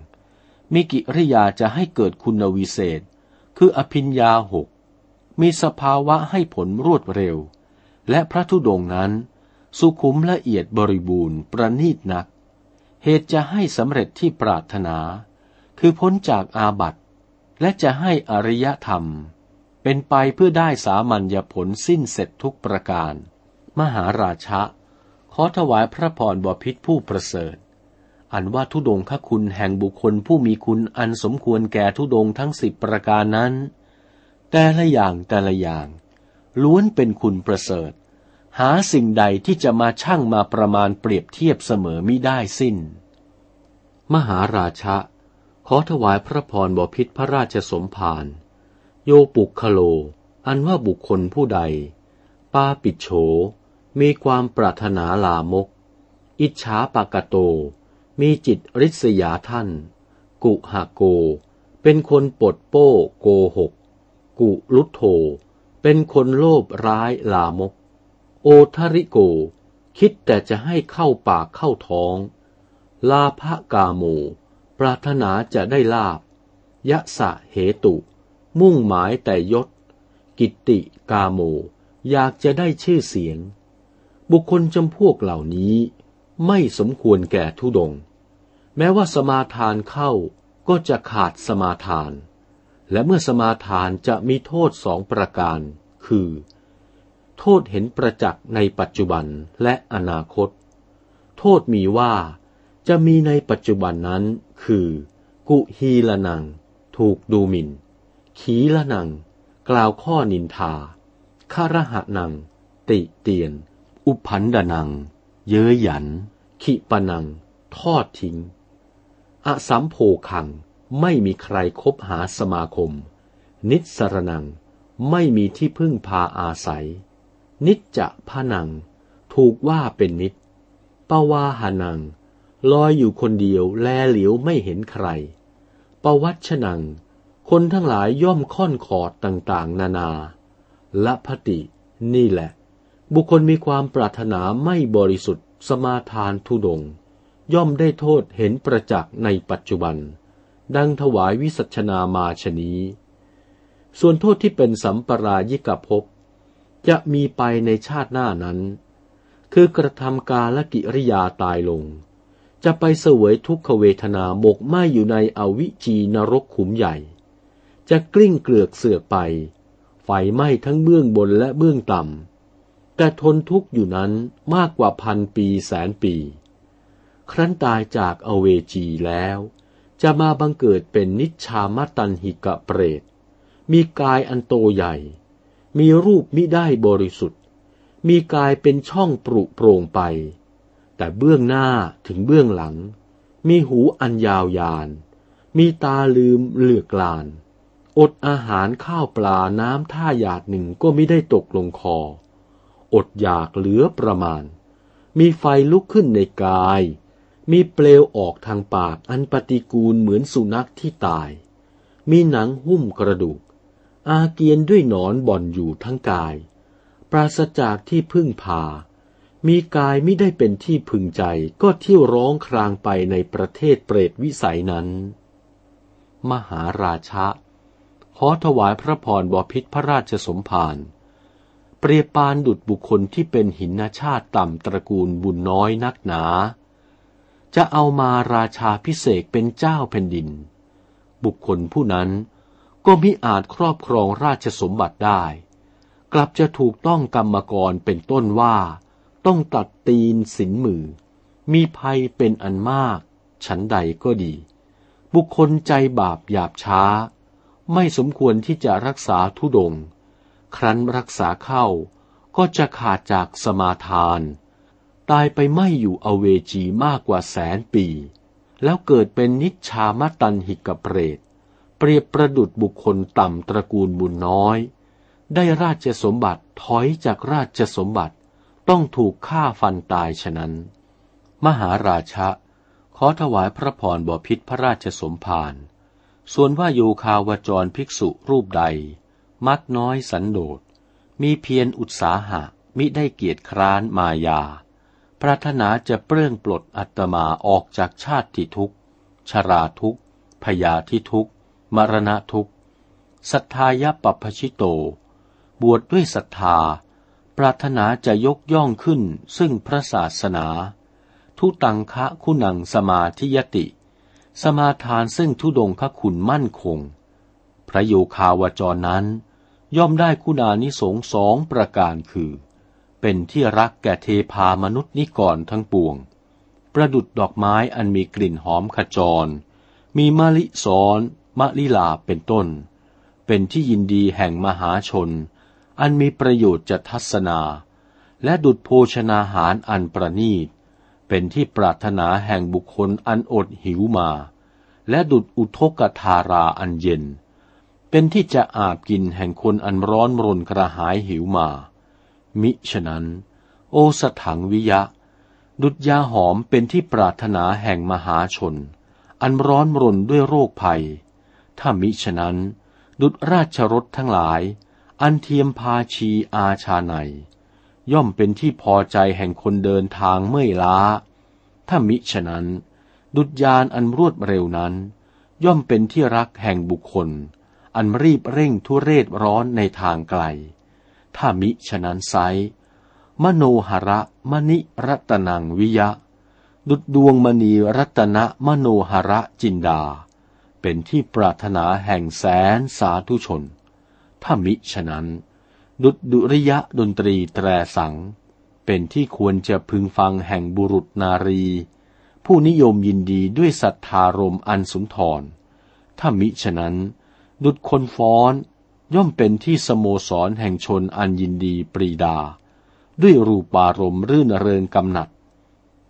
มีกิริยาจะให้เกิดคุณวิเศษ คืออภิญญาหก มีสภาวะให้ผลรวดเร็ว และพระธุดงนั้น สุขุมละเอียดบริบูรณ์ประณีตนัก เหตุจะให้สำเร็จที่ปรารถนา คือพ้นจากอาบัติ และจะให้อริยธรรม เป็นไปเพื่อได้สามัญญผลสิ้นเสร็จทุกประการ มหาราชะ ขอถวายพระพรบพิษผู้ประเสริฐ อันว่าทุดงคคุณแห่งบุคคลผู้มีคุณอันสมควรแก่ทุดงทั้งสิบประการนั้น แต่ละอย่างแต่ละอย่าง ล้วนเป็นคุณประเสริฐ หาสิ่งใดที่จะมาชั่งมาประมาณเปรียบเทียบเสมอมิได้สิ้น มหาราชะ ขอถวายพระพรบพิษพระราชสมภารโยปุคโล อันว่าบุคคลผู้ใด ปาปิดโฉ มีความปรารถนาลามก อิจฉาปากโต มีจิตริษยาท่าน กุหาโก เป็นคนปดโป้โกหก กุลุโธเป็นคนโลภร้ายลามก โอทริโก คิดแต่จะให้เข้าปากเข้าท้อง ลาภกาโม ปรารถนาจะได้ลาบยะสะเหตุ มุ่งหมายแต่ยศ กิตติกาโม อยากจะได้ชื่อเสียง บุคคลจำพวกเหล่านี้ไม่สมควรแก่ทุดง แม้ว่าสมาทานเข้าก็จะขาดสมาทาน และเมื่อสมาทานจะมีโทษสองประการ คือ โทษเห็นประจักษ์ในปัจจุบันและอนาคต โทษมีว่าจะมีในปัจจุบันนั้น คือ กุฮีละนัง ถูกดูหมิน่น ขีละนัง กล่าวข้อนินทาคารหะนัง ติเตียน อุพันดนัง เย้ยหยัน ขิปนัง ทอดทิ้ง อสัมโพคัง ไม่มีใครคบหาสมาคม นิสรนัง ไม่มีที่พึ่งพาอาศัย นิจจะพนัง ถูกว่าเป็นนิจปวาหานัง ลอยอยู่คนเดียวแลเหลียวไม่เห็นใคร ปวัชนัง คนทั้งหลายย่อมค่อนขอดต่างๆ นานาละพติ นี่แหละ บุคคลมีความปรารถนาไม่บริสุทธิ์ สมาทานทุดง ย่อมได้โทษเห็นประจักษ์ในปัจจุบัน ดังถวายวิสัชนามาชนี้ ส่วนโทษที่เป็นสัมปรายิกภพ จะมีไปในชาติหน้านั้น คือกระทำกาลกิริยาตายลง จะไปเสวยทุกขเวทนาบกไหมอยู่ในอวิจีนรกขุมใหญ่ จะกลิ้งเกลือกเสือกไป ไฟไหม้ทั้งเบื้องบนและเบื้องต่ำแต่ทนทุกข์อยู่นั้นมากกว่าพันปีแสนปี ครั้นตายจากอเวจีแล้ว จะมาบังเกิดเป็นนิชามตันหิกะเปรต มีกายอันโตใหญ่ มีรูปมิได้บริสุทธิ์ มีกายเป็นช่องปรุโปร่งไป แต่เบื้องหน้าถึงเบื้องหลัง มีหูอันยาวยาน มีตาลืมเหลือกลาน อดอาหารข้าวปลาน้ำท่าหยาดหนึ่งก็ไม่ได้ตกลงคอ อดอยากเหลือประมาณ มีไฟลุกขึ้นในกาย มีเปลวออกทางปากอันปฏิกูลเหมือนสุนัขที่ตาย มีหนังหุ้มกระดูก อาเกียนด้วยหนอนบ่อนอยู่ทั้งกาย ปราศจากที่พึ่งพา มีกายไม่ได้เป็นที่พึงใจก็เที่ยวร้องครางไปในประเทศเปรตวิสัยนั้น มหาราชะ ขอถวายพระพรบพิษพระราชสมภารเปรียบปานดุจบุคคลที่เป็นหินชาติต่ำตระกูลบุญน้อยนักหนา จะเอามาราชาพิเศษเป็นเจ้าแผ่นดิน บุคคลผู้นั้น ก็มิอาจครอบครองราชสมบัติได้ กลับจะถูกต้องกรรมกรเป็นต้นว่า ต้องตัดตีนสินมือ มีภัยเป็นอันมาก ฉันใดก็ดี บุคคลใจบาปหยาบช้า ไม่สมควรที่จะรักษาทุดง ครั้นรักษาเข้าก็จะขาดจากสมาทาน ตายไปไม่อยู่อเวจีมากกว่าแสนปี แล้วเกิดเป็นนิชามตันหิกเปรต เปรียบประดุดบุคคลต่ำตระกูลบุญน้อย ได้ราชสมบัติถอยจากราชสมบัติต้องถูกฆ่าฟันตายฉะนั้น มหาราชะ ขอถวายพระพรบพิษพระราชสมภารส่วนว่าโยคาวจรภิกษุรูปใด มักน้อยสันโดษ มีเพียรอุตสาหะ มิได้เกียรติคร้านมายา ปรารถนาจะเปลื้องปลดอัตมาออกจากชาติทุกข์ ชราทุกข์พยาธิทุกข์ มรณะทุกข์สัทธายปัปพชิโต บวชดด้วยศรัทธา ปรารถนาจะยกย่องขึ้นซึ่งพระศาสนา ทุตังคะคุณังสมาธิยติ สมาทานซึ่งทุดงคคุณมั่นคง พระโยคาวจรนั้น ย่อมได้คุณานิสงสองประการคือ เป็นที่รักแก่เทพามนุษย์นิกรทั้งปวง ประดุดดอกไม้อันมีกลิ่นหอมขจร มีมะลิสอน มะลิลาเป็นต้น เป็นที่ยินดีแห่งมหาชน อันมีประโยชน์จะทัศนา และดุดโภชนาหารอันประนีต เป็นที่ปรารถนาแห่งบุคคลอันอดหิวมา และดุดอุทกทาราอันเย็น เป็นที่จะอาบกินแห่งคนอันร้อนรนกระหายหิวมา มิฉะนั้น โอสถังวิยะ ดุดยาหอมเป็นที่ปรารถนาแห่งมหาชน อันร้อนรนด้วยโรคภัย ถ้ามิฉะนั้น ดุดราชรถทั้งหลาย อันเทียมพาชีอาชาในย่อมเป็นที่พอใจแห่งคนเดินทางเมื่อยล้า ถ้ามิฉะนั้น ดุจยานอันรวดเร็วนั้น ย่อมเป็นที่รักแห่งบุคคล อันรีบเร่งทุเรศร้อนในทางไกล ถ้ามิฉะนั้นไซมโนหระมณิรัตนังวิยะ ดุดดวงมณีรัตนะมโนหระจินดา เป็นที่ปรารถนาแห่งแสนสาธุชน ถ้ามิฉะนั้น ดุดดุริยะดนตรีแตรสัง เป็นที่ควรจะพึงฟังแห่งบุรุษนารี ผู้นิยมยินดีด้วยศรัทธารมอันสุนทร ถ้ามิฉะนั้น ดุดคนฟ้อนย่อมเป็นที่สโมสรแห่งชนอันยินดีปรีดา ด้วยรูปารมณ์รื่นเริงกำหนัด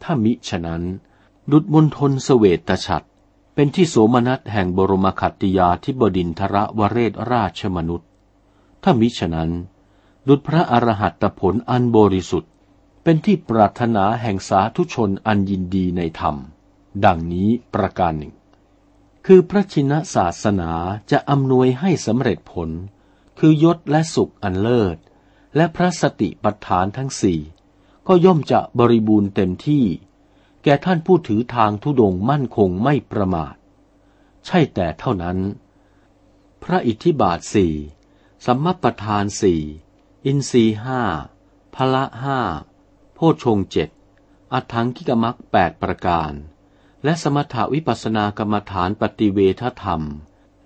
ถ้ามิฉะนั้น ดุดมณฑลเสวตฉัตร เป็นที่โสมนัสแห่งบรมขัตติยาธิบดินทระวเรศราชมนุษย์ ถ้ามิฉะนั้น ดุจพระอรหัตผลอันบริสุทธิ์ เป็นที่ปรารถนาแห่งสาธุชนอันยินดีในธรรม ดังนี้ประการหนึ่ง คือพระชินศาสนาจะอำนวยให้สำเร็จผล คือยศและสุขอันเลิศ และพระสติปัฏฐานทั้งสี่ก็ย่อมจะบริบูรณ์เต็มที่ แก่ท่านผู้ถือทางทุดงมั่นคงไม่ประมาท ใช่แต่เท่านั้น พระอิทธิบาทสี่สัมมปทานสี่อินทรีห้าพละห้าโพชงเจ็ดอัถังกิกมักแปดประการ และสมถาวิปัสสนากรรมฐานปฏิเวทธรรม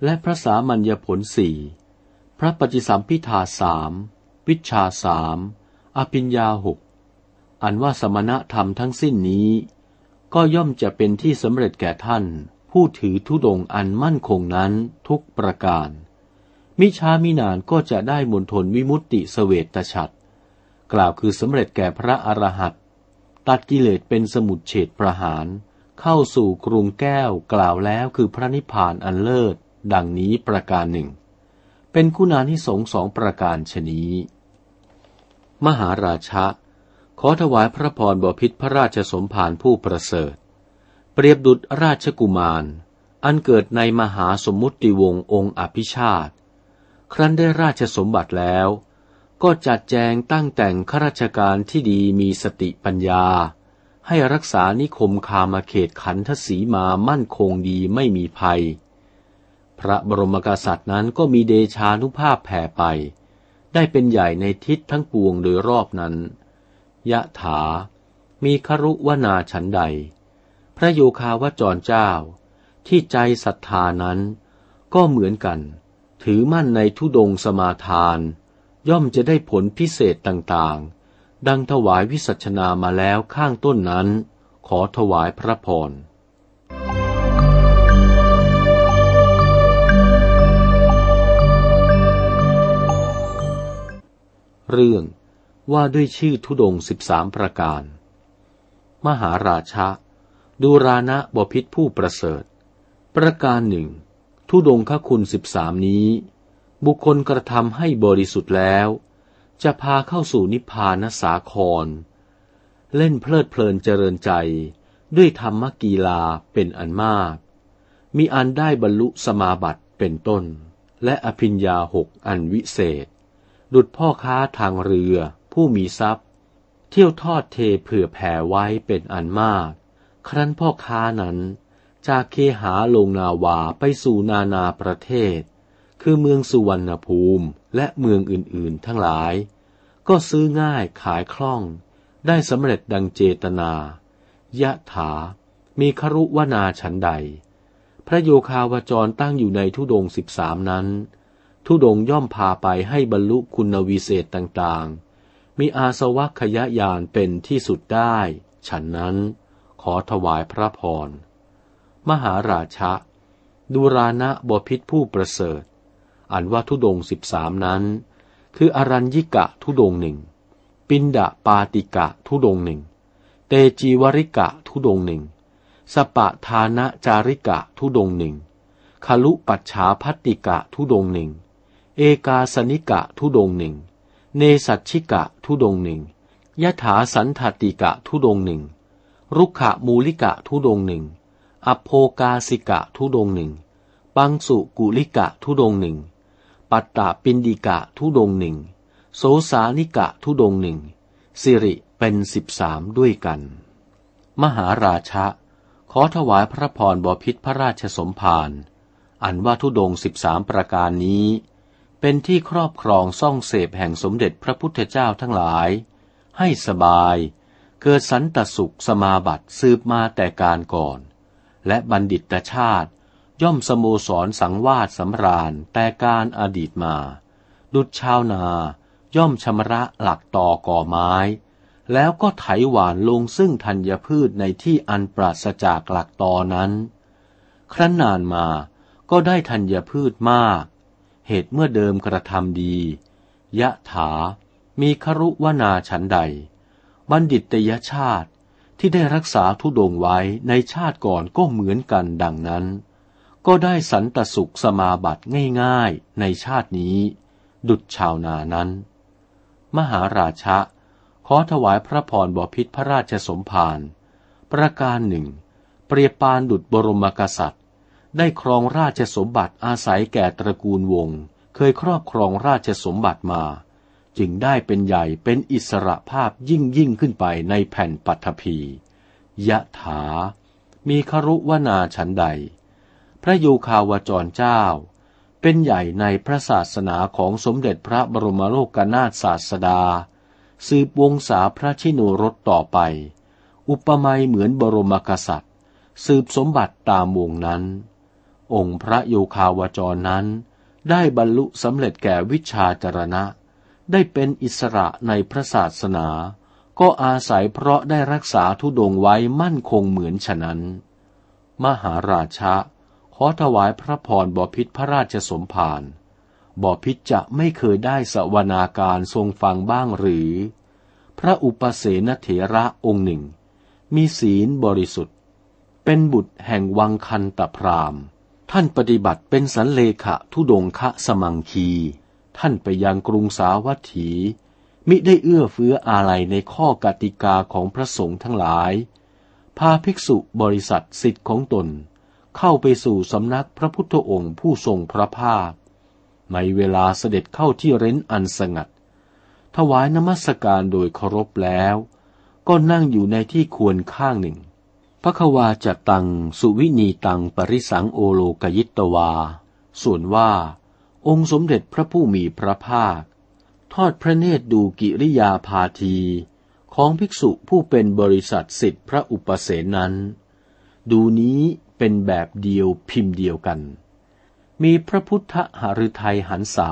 และพระสามัญญผลสี่พระปฏิสัมพิทาสามวิชาสามอภิญญาหกอันว่าสมณธรรมทั้งสิ้นนี้ ก็ย่อมจะเป็นที่สำเร็จแก่ท่าน ผู้ถือทุดงอันมั่นคงนั้นทุกประการ มิช้ามินานก็จะได้มนทนวิมุตติสเวตฉัตรกล่าวคือสำเร็จแก่พระอรหันต์ตัดกิเลสเป็นสมุดเฉดประหาร เข้าสู่กรุงแก้วกล่าวแล้วคือพระนิพพานอันเลิศ ดังนี้ประการหนึ่ง เป็นคุณานิสงสองประการชนี้ มหาราชะ ขอถวายพระพรบพิษพระราชสมภารผู้ประเสริฐ เปรียบดุจราชกุมาร อันเกิดในมหาสมมุติวงศ์องค์อภิชาติ ครั้นได้ราชสมบัติแล้ว ก็จัดแจงตั้งแต่งข้าราชการที่ดีมีสติปัญญา ให้รักษานิคมคามาเขตขันทศีมามั่นคงดีไม่มีภัย พระบรมกษัตริย์นั้นก็มีเดชานุภาพแผ่ไป ได้เป็นใหญ่ในทิศทั้งปวงโดยรอบนั้น ยะถา มีครุวนาฉันใด พระโยคาวจรเจ้า ที่ใจศรัทธานั้น ก็เหมือนกัน ถือมั่นในทุดงสมาทาน ย่อมจะได้ผลพิเศษต่างๆ ดังถวายวิสัชนามาแล้วข้างต้นนั้น ขอถวายพระพรเรื่อง ว่าด้วยชื่อทุดงสิบสามประการ มหาราชะดูรานะบพิษผู้ประเสริฐ ประการหนึ่งทุดงคคุณสิบสามนี้ บุคคลกระทำให้บริสุทธิ์แล้ว จะพาเข้าสู่นิพพานสาคร เล่นเพลิดเพลินเจริญใจด้วยธรรมกีฬาเป็นอันมาก มีอันได้บรรลุสมาบัติเป็นต้น และอภิญญาหกอันวิเศษ ดุดพ่อค้าทางเรือ ผู้มีทรัพย์ เที่ยวทอดเทเผื่อแผ่ไว้เป็นอันมาก ครั้นพ่อค้านั้น จากเคหาลงนาวาไปสู่นานาประเทศ คือเมืองสุวรรณภูมิและเมืองอื่นๆทั้งหลาย ก็ซื้อง่ายขายคล่อง ได้สำเร็จดังเจตนายะถา มีครุวนาฉันใด พระโยคาวจรตั้งอยู่ในทุดงสิบสามนั้น ทุดงย่อมพาไปให้บรรลุคุณวิเศษต่างๆ มีอาสวัคยาญาณเป็นที่สุดได้ ฉันนั้นขอถวายพระพร มหาราชะ ดูรานะบพิษผู้ประเสริฐ อันว่าทุดงสิบสามนั้น คืออรัญญิกะทุดงหนึ่ง ปินดาปาติกะทุดงหนึ่ง เตจีวริกะทุดงหนึ่ง สปะทานะจาริกะทุดงหนึ่งคลุปัจฉาพัตติกะทุดงหนึ่ง เอกาสนิกะทุดงหนึ่ง เนสัชชิกะทุดงหนึ่งยถาสันทติกะทุดงหนึ่ง รุกขมูลิกะทุดงหนึ่งอโภกาสิกะทุดงหนึ่ง ปังสุกุลิกะทุดงหนึ่ง ปัตตาปินดิกะทุดงหนึ่ง โสสานิกะทุดงหนึ่ง สิริเป็นสิบสามด้วยกัน มหาราชะ ขอถวายพระพรบพิษพระราชสมภาร อันว่าทุดงสิบสามประการนี้ เป็นที่ครอบครองซ่องเสพแห่งสมเด็จพระพุทธเจ้าทั้งหลาย ให้สบาย เกิดสันตสุขสมาบัติสืบมาแต่การก่อน และบัณฑิตชาติย่อมสโมสรสังวาสสำราญแต่การอดีตมา ดุจชาวนาย่อมชำระหลักต่อก่อไม้ แล้วก็ไถหวานลงซึ่งธัญพืชในที่อันปราศจากหลักตอนั้น ครั้นนานมาก็ได้ธัญพืชมาก เหตุเมื่อเดิมกระทำดี ยะถา มีครุวนาฉันใด บัณฑิตยชาติที่ได้รักษาทุดงไว้ในชาติก่อนก็เหมือนกันดังนั้น ก็ได้สันตสุขสมาบัติง่ายๆในชาตินี้ ดุจชาวนานั้น มหาราชะ ขอถวายพระพรบพิษพระราชสมภารประการหนึ่ง เปรียบปานดุจบรมกษัตริย์ ได้ครองราชสมบัติอาศัยแก่ตระกูลวงศ์เคยครอบครองราชสมบัติมา จึงได้เป็นใหญ่เป็นอิสระภาพยิ่งยิ่งขึ้นไปในแผ่นปัทภียะถา มีครุวนาฉันใด พระโยคาวจรเจ้า เป็นใหญ่ในพระศาสนาของสมเด็จพระบรมโลกนาถศาสดา สืบวงศาพระชินุรสต่อไป อุปมาเหมือนบรมกษัตริย์ สืบสมบัติตามวงนั้น องค์พระโยคาวจรนั้น ได้บรรลุสำเร็จแก่วิชาจรณะ ได้เป็นอิสระในพระศาสนา ก็อาศัยเพราะได้รักษาทุดงไว้มั่นคงเหมือนฉะนั้น มหาราชะ ขอถวายพระพรบพิษพระราชสมภารบพิษจะไม่เคยได้สวนาการทรงฟังบ้างหรือ พระอุปเสนเถระองค์หนึ่ง มีศีลบริสุทธิ์ เป็นบุตรแห่งวังคันตพราม ท่านปฏิบัติเป็นสันเลขะทุดงคะสมังคี ท่านไปยังกรุงสาวัตถี มิได้เอื้อเฟื้ออะไรในข้อกติกาของพระสงฆ์ทั้งหลาย พาภิกษุบริษัทสิทธิ์ของตน เข้าไปสู่สำนักพระพุทธองค์ผู้ทรงพระภาค ในเวลาเสด็จเข้าที่เร้นอันสงัด ถวายนมัสการโดยเคารพแล้ว ก็นั่งอยู่ในที่ควรข้างหนึ่ง พระควาจะตังสุวินีตังปริสังโอโลกยิตวา ส่วนว่า องค์สมเด็จพระผู้มีพระภาค ทอดพระเนตรดูกิริยาพาที ของภิกษุผู้เป็นบริษัทสิทธิพระอุปเสนนั้น ดูนี้เป็นแบบเดียวพิมพ์เดียวกัน มีพระพุทธหฤทัยหันษา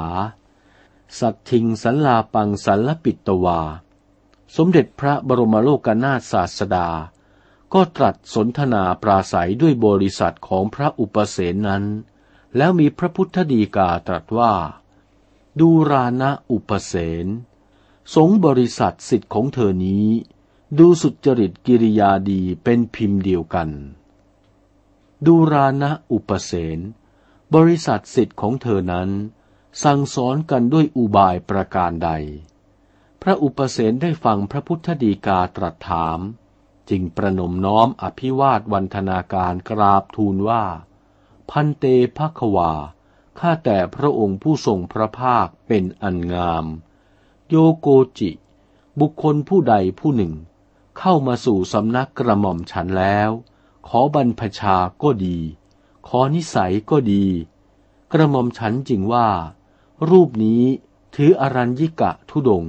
สัตทิงสันลาปังสันลปิตวา สมเด็จพระบรมโลกนาถศาสดา ก็ตรัสสนทนาปราศัยด้วยบริษัทของพระอุปเสนนั้น แล้วมีพระพุทธดีกาตรัสว่า ดูรานะอุปเสนสงบริษัทสิทธิ์ของเธอนี้ ดูสุจริตกิริยาดีเป็นพิมพ์เดียวกัน ดูรานะอุปเสนบริษัทสิทธิ์ของเธอนั้น สั่งสอนกันด้วยอุบายประการใด พระอุปเสนได้ฟังพระพุทธดีกาตรัสถาม จึงประนมน้อมอภิวาทวันธนาการกราบทูลว่า พันเตภควา ข้าแต่พระองค์ผู้ทรงพระภาคเป็นอันงาม โยโกจิ บุคคลผู้ใดผู้หนึ่ง เข้ามาสู่สำนักกระหม่อมฉันแล้ว ขอบรรพชาก็ดี ขอนิสัยก็ดี กระหม่อมฉันจึงว่า รูปนี้ถืออรัญญิกะทุดง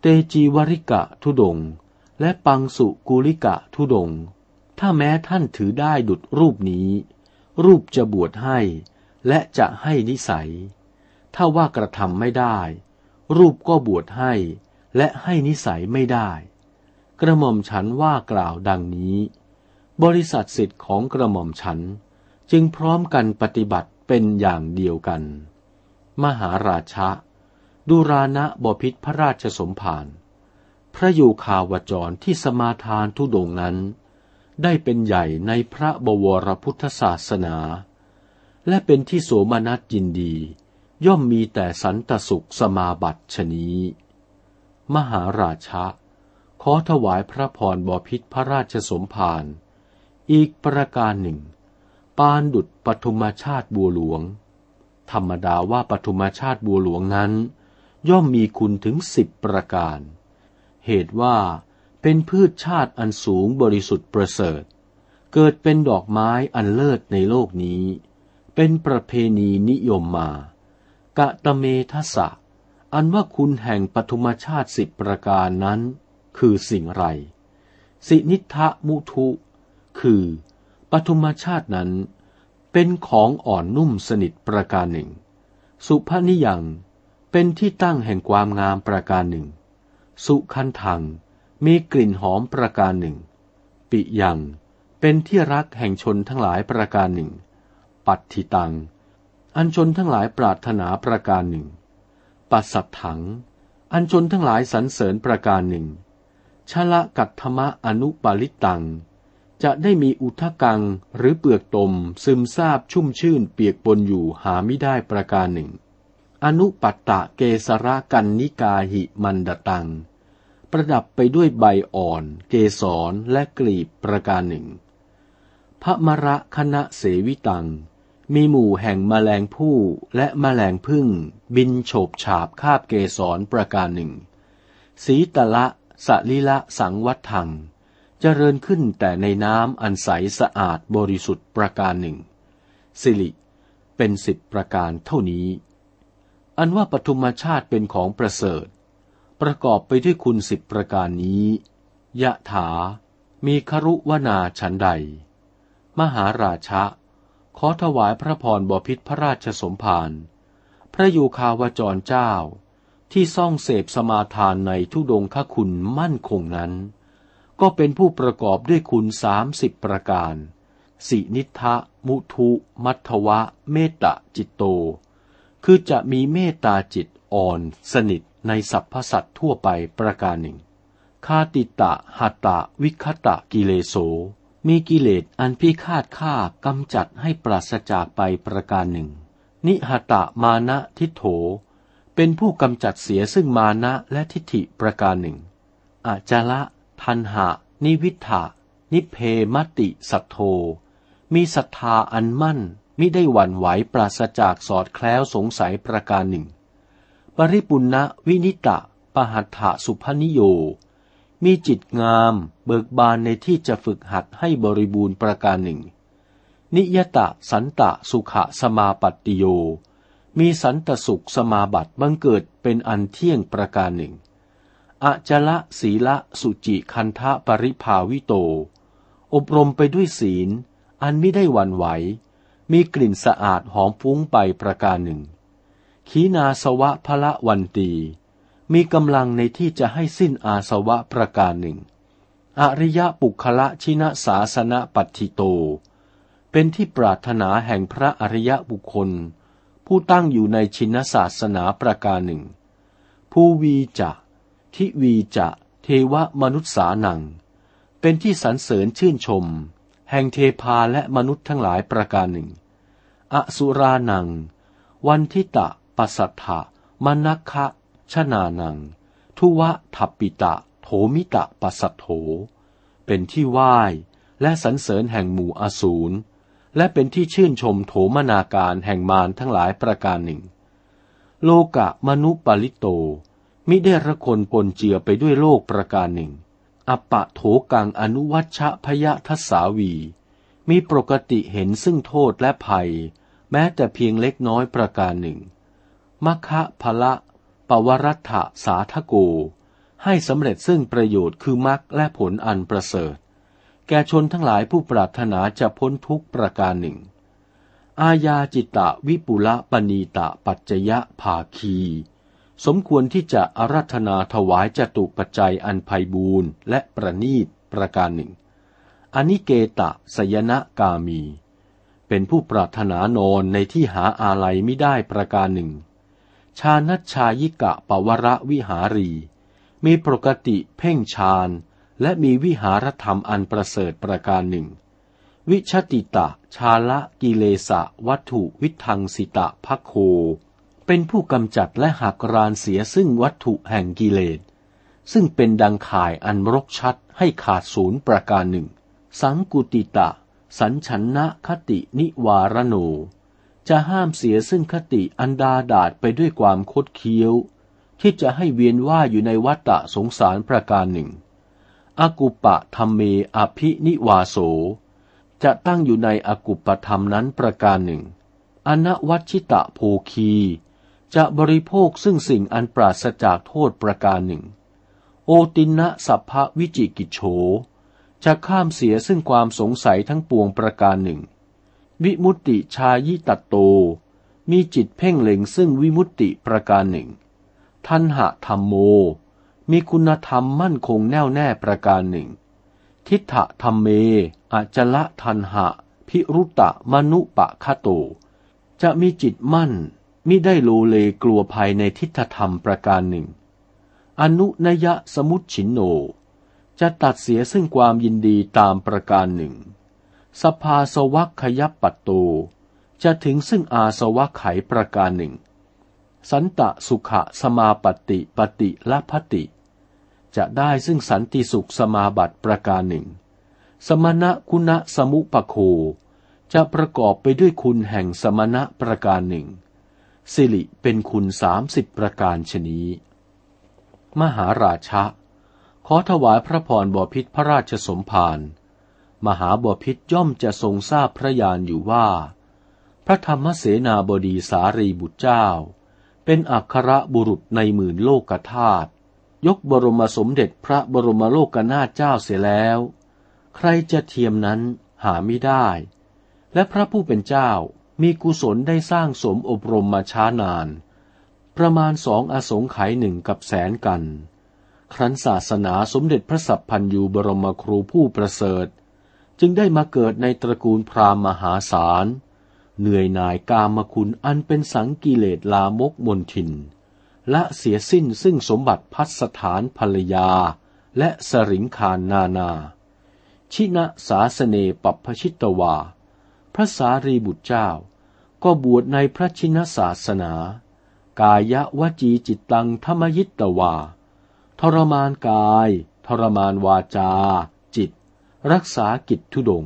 เตจีวริกะทุดง และปังสุกุลิกะทุดง ถ้าแม้ท่านถือได้ดุดรูปนี้ รูปจะบวชให้ และจะให้นิสัย ถ้าว่ากระทำไม่ได้ รูปก็บวชให้ และให้นิสัยไม่ได้ กระหม่อมฉันว่ากล่าวดังนี้ บริษัทสิทธิ์ของกระหม่อมฉันจึงพร้อมกันปฏิบัติเป็นอย่างเดียวกัน มหาราชะดูรานะบพิษพระราชสมภาร พระยูคาวจรที่สมาทานทุดงนั้น ได้เป็นใหญ่ในพระบวรพุทธศาสนา และเป็นที่โสมนัสยินดี ย่อมมีแต่สันตสุขสมาบัติชนี้ มหาราชะ ขอถวายพระพรบพิษพระราชสมภารอีกประการหนึ่ง ปานดุดปฐุมชาติบัวหลวง ธรรมดาว่าปฐุมชาติบัวหลวงนั้น ย่อมมีคุณถึงสิบประการ เหตุว่าเป็นพืชชาติอันสูงบริสุทธิ์ประเสริฐ เกิดเป็นดอกไม้อันเลิศในโลกนี้ เป็นประเพณีนิยมมา กะตะเมทัสะ อันว่าคุณแห่งปฐุมชาติสิบประการนั้น คือสิ่งไร สินิทะมุทุ คือปฐุมชาตินั้น เป็นของอ่อนนุ่มสนิทประการหนึ่ง สุภนิยัง เป็นที่ตั้งแห่งความงามประการหนึ่ง สุขันทัง มีกลิ่นหอมประการหนึ่ง ปิยัง เป็นที่รักแห่งชนทั้งหลายประการหนึ่ง ปัตถิตัง อันชนทั้งหลายปรารถนาประการหนึ่ง ปัสสัทถัง อันชนทั้งหลายสรรเสริญประการหนึ่ง ชละกัตธรรมะอนุปาลิตัง จะได้มีอุทกังหรือเปลือกตมซึมซาบชุ่มชื่นเปียกปนอยู่หาไม่ได้ประการหนึ่งอนุปัตตะเกสระกันนิกาหิมันดตัง ประดับไปด้วยใบอ่อน เกสรและกลีบประการหนึ่ง พระมระคณะเสวิตัง มีหมู่แห่งมแมลงผู้และมแมลงพึ่ง บินโฉบฉาบคาบเกสรประการหนึ่ง สีตะละสะลิละสังวัตถัง เจริญขึ้นแต่ในน้ำอันใสสะอาดบริสุทธิ์ประการหนึ่ง สิริ เป็นสิบประการเท่านี้ อันว่าปฐุมชาติเป็นของประเสริฐ ประกอบไปด้วยคุณสิบประการนี้ยะถา มีครุวนาฉันใด มหาราชะ ขอถวายพระพรบพิษพระราชสมภารพระยูคาวจรเจ้า ที่ซ่องเสพสมาทานในทุดงคคุณมั่นคงนั้น ก็เป็นผู้ประกอบด้วยคุณสามสิบประการ สินิทะ มุทุมัทวะ เมตตาจิตโต คือจะมีเมตตาจิตอ่อนสนิท ในสรรพสัตว์ทั่วไปประการหนึ่ง คาติตะหัตตะวิคตะกิเลโส มีกิเลสอันพิฆาตฆ่ากำจัดให้ปราศจากไปประการหนึ่ง นิหตะมานะทิโถ เป็นผู้กำจัดเสียซึ่งมานะและทิฏฐิประการหนึ่ง อาจละทันหะ นิวิทะนิเพมติสัทโธมีศรัทธาอันมั่นมิได้หวั่นไหวปราศจากสอดแคล้วสงสัยประการหนึ่ง ริปุณณวินิตะปหัตถสุพนิโย มีจิตงามเบิกบานในที่จะฝึกหัดให้บริบูรณ์ประการหนึ่ง นิยตะสันตะสุขะสมาปัตติโย มีสันตสุขสมาบัติบังเกิดเป็นอันเที่ยงประการหนึ่งอจละศีละสุจิคันทะปริภาวิโต อบรมไปด้วยศีล อันไม่ได้วันไหว มีกลิ่นสะอาดหอมฟุ้งไปประการหนึ่ง ขีนาสวะพละวันตี มีกำลังในที่จะให้สิ้นอาสวะประการหนึ่ง อริยปุคละชินะสาสนะปัตติโต เป็นที่ปรารถนาแห่งพระอริยบุคคล ผู้ตั้งอยู่ในชินศาสนาประการหนึ่ง ผู้วีจะทิวีจะเทวมนุษย์สานัง เป็นที่สรรเสริญชื่นชม แห่งเทพาและมนุษย์ทั้งหลายประการหนึ่ง อสุรานัง วันทิตะปัสสัทธะมนัคคะชนานัง ทุวะทัปปิตะ โถมิตะปัสสัทโถ เป็นที่ไหว้และสรรเสริญแห่งหมู่อสูร และเป็นที่ชื่นชมโถมนาการแห่งมารทั้งหลายประการหนึ่ง โลกะมนุปลิโต มิได้ระคนปนเจือไปด้วยโลกประการหนึ่ง อปะโถกังอนุวัชพยทัสาวี มีปกติเห็นซึ่งโทษและภัย แม้แต่เพียงเล็กน้อยประการหนึ่ง มัคคะพละปวรัตถสาทโก ให้สำเร็จซึ่งประโยชน์คือมรรคและผลอันประเสริฐ แก่ชนทั้งหลายผู้ปรารถนาจะพ้นทุกประการหนึ่ง อาญาจิตตวิปุละปณีตะปัจจยะภาคี สมควรที่จะอารัธนาถวายจตุปัจจัยอันไพบูรณ์และประนีตประการหนึ่ง อนิเกตะสยนะกามี เป็นผู้ปรารถนานอนในที่หาอาลัยไม่ได้ประการหนึ่ง ชานัชชายิกะปวระวิหารี มีปกติเพ่งฌานและมีวิหารธรรมอันประเสริฐประการหนึ่ง วิชติตะชาละกิเลสะวัตถุวิทังสิตะพักโค เป็นผู้กำจัดและหักรานเสียซึ่งวัตถุแห่งกิเลส ซึ่งเป็นดังข่ายอันรกชัดให้ขาดศูนย์ประการหนึ่ง สังกุติตะ สัญชนนะคตินิวารโน จะห้ามเสียซึ่งคติอันดาดาดไปด้วยความคดเคี้ยว ที่จะให้เวียนว่าอยู่ในวัฏฏะสงสารประการหนึ่ง อากุปะธรรมเมอภินิวาโส จะตั้งอยู่ในอกุปธรรมนั้นประการหนึ่ง อนวัชิตะโภคี จะบริโภคซึ่งสิ่งอันปราศจากโทษประการหนึ่ง โอตินะสัพพวิจิกิโฉจะข้ามเสียซึ่งความสงสัยทั้งปวงประการหนึ่ง วิมุตติชายิตัตโต มีจิตเพ่งเล็งซึ่งวิมุตติประการหนึ่ง ทันหะธรรมโม มีคุณธรรมมั่นคงแน่วแน่ประการหนึ่ง ทิฏฐธรรมเมอจละทันหะ พิรุตะมนุปะคโต จะมีจิตมั่นมิได้โลเลกลัวภัยในทิฏฐธรรมประการหนึ่ง อนุนยะสมุตฉินโน จะตัดเสียซึ่งความยินดีตามประการหนึ่ง สภาสวัคขยับปัตโตจะถึงซึ่งอาสวัคไขประการหนึ่ง สันตะสุขะสมาปติปฏิละพติ จะได้ซึ่งสันติสุขสมาบัติประการหนึ่ง สมณะคุณะสมุปโค จะประกอบไปด้วยคุณแห่งสมณะประการหนึ่ง สิริเป็นคุณสามสิบประการชนีมหาราชะขอถวายพระพรบพิษพระราชสมภาร มหาบพิษย่อมจะทรงทราบพระญาณอยู่ว่า พระธรรมเสนาบดีสารีบุตรเจ้า เป็นอัครบุรุษในหมื่นโลกธาตุยกบรมสมเด็จพระบรมโลกนาถเจ้าเสียแล้ว ใครจะเทียมนั้นหาไม่ได้ และพระผู้เป็นเจ้ามีกุศลได้สร้างสมอบรมมาช้านาน ประมาณสองอสงไขยหนึ่งกับแสนกัน ครั้นศาสนาสมเด็จพระสัพพันยูบรมครูผู้ประเสริฐ จึงได้มาเกิดในตระกูลพราหมณ์มหาศาล เหนื่อยหน่ายกามคุณอันเป็นสังกิเลสลามกมนทิน และเสียสิ้นซึ่งสมบัติพัสถานภรรยา และสริงคารนานา ชินะสาสเนปัพชิตวา พระสารีบุตรเจ้า ก็บวชในพระชินศาสนา กายวจีจิตตังธรรมยิตวา ทรมานกาย ทรมานวาจา รักษากิจทุดง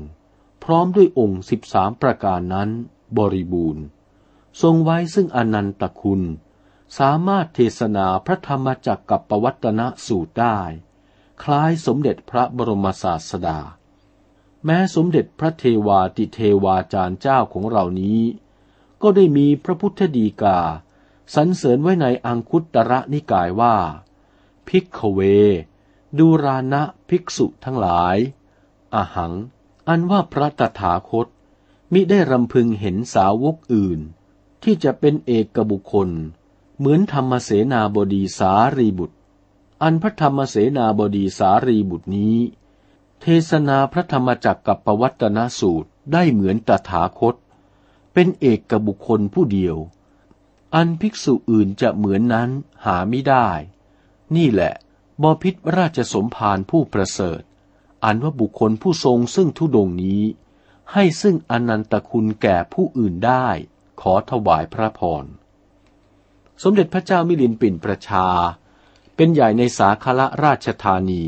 พร้อมด้วยองค์สิบสามประการนั้นบริบูรณ์ ทรงไว้ซึ่งอนันตคุณ สามารถเทศนาพระธรรมจักกับปวัตนสูตรได้ คล้ายสมเด็จพระบรมศาสดา แม้สมเด็จพระเทวาติเทวาจารย์เจ้าของเรานี้ ก็ได้มีพระพุทธดีกาสรรเสริญไว้ในอังคุตระนิกายว่าพิกเว ดูรานะภิกษุทั้งหลาย อาหัง อันว่าพระตถาคต มิได้รำพึงเห็นสาวกอื่น ที่จะเป็นเอกบุคคล เหมือนธรรมเสนาบดีสารีบุตร อันพระธรรมเสนาบดีสารีบุตรนี้ เทศนาพระธรรมจักกับปวัตนสูตรได้เหมือนตถาคต เป็นเอกบบุคคลผู้เดียว อันภิกษุอื่นจะเหมือนนั้นหาไม่ได้ นี่แหละบอพิษราชสมภารผู้ประเสริฐ อันว่าบุคคลผู้ทรงซึ่งทุดงนี้ ให้ซึ่งอนันตคุณแก่ผู้อื่นได้ ขอถวายพระพร สมเด็จพระเจ้ามิลินปินประชา เป็นใหญ่ในสาคละราชธานี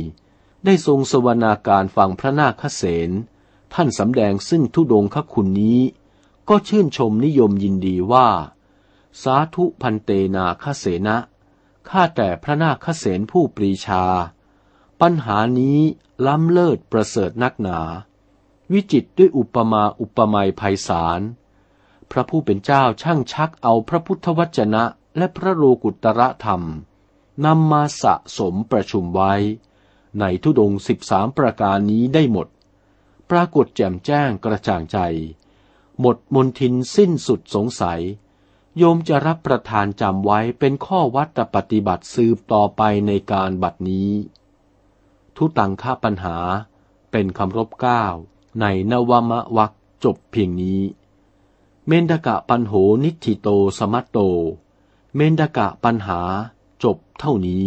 ได้ทรงสวนาการฟังพระนาคเสนท่านสำแดงซึ่งทุดงคคุณนี้ ก็ชื่นชมนิยมยินดีว่า สาธุพันเตนาคเสนะข้าแต่พระนาคเสนผู้ปรีชา ปัญหานี้ล้ำเลิศประเสริฐนักหนา วิจิตด้วยอุปมาอุปไมยไพศาล พระผู้เป็นเจ้าช่างชักเอาพระพุทธวจนะ และพระโลกุตระธรรมนำมาสะสมประชุมไว้ ในทุดงสิบสามประการนี้ได้หมด ปรากฏแจ่มแจ้งกระจ่างใจ หมดมนทินสิ้นสุดสงสัย โยมจะรับประทานจำไว้เป็นข้อวัดปฏิบัติสืบต่อไปในการบัดนี้ ทุตังค่าปัญหา เป็นคำรบเก้าในนวมะวักจบเพียงนี้ เมนดกะปัญโหนิธิโตสมัตโต เมนดกะปัญหาจบเท่านี้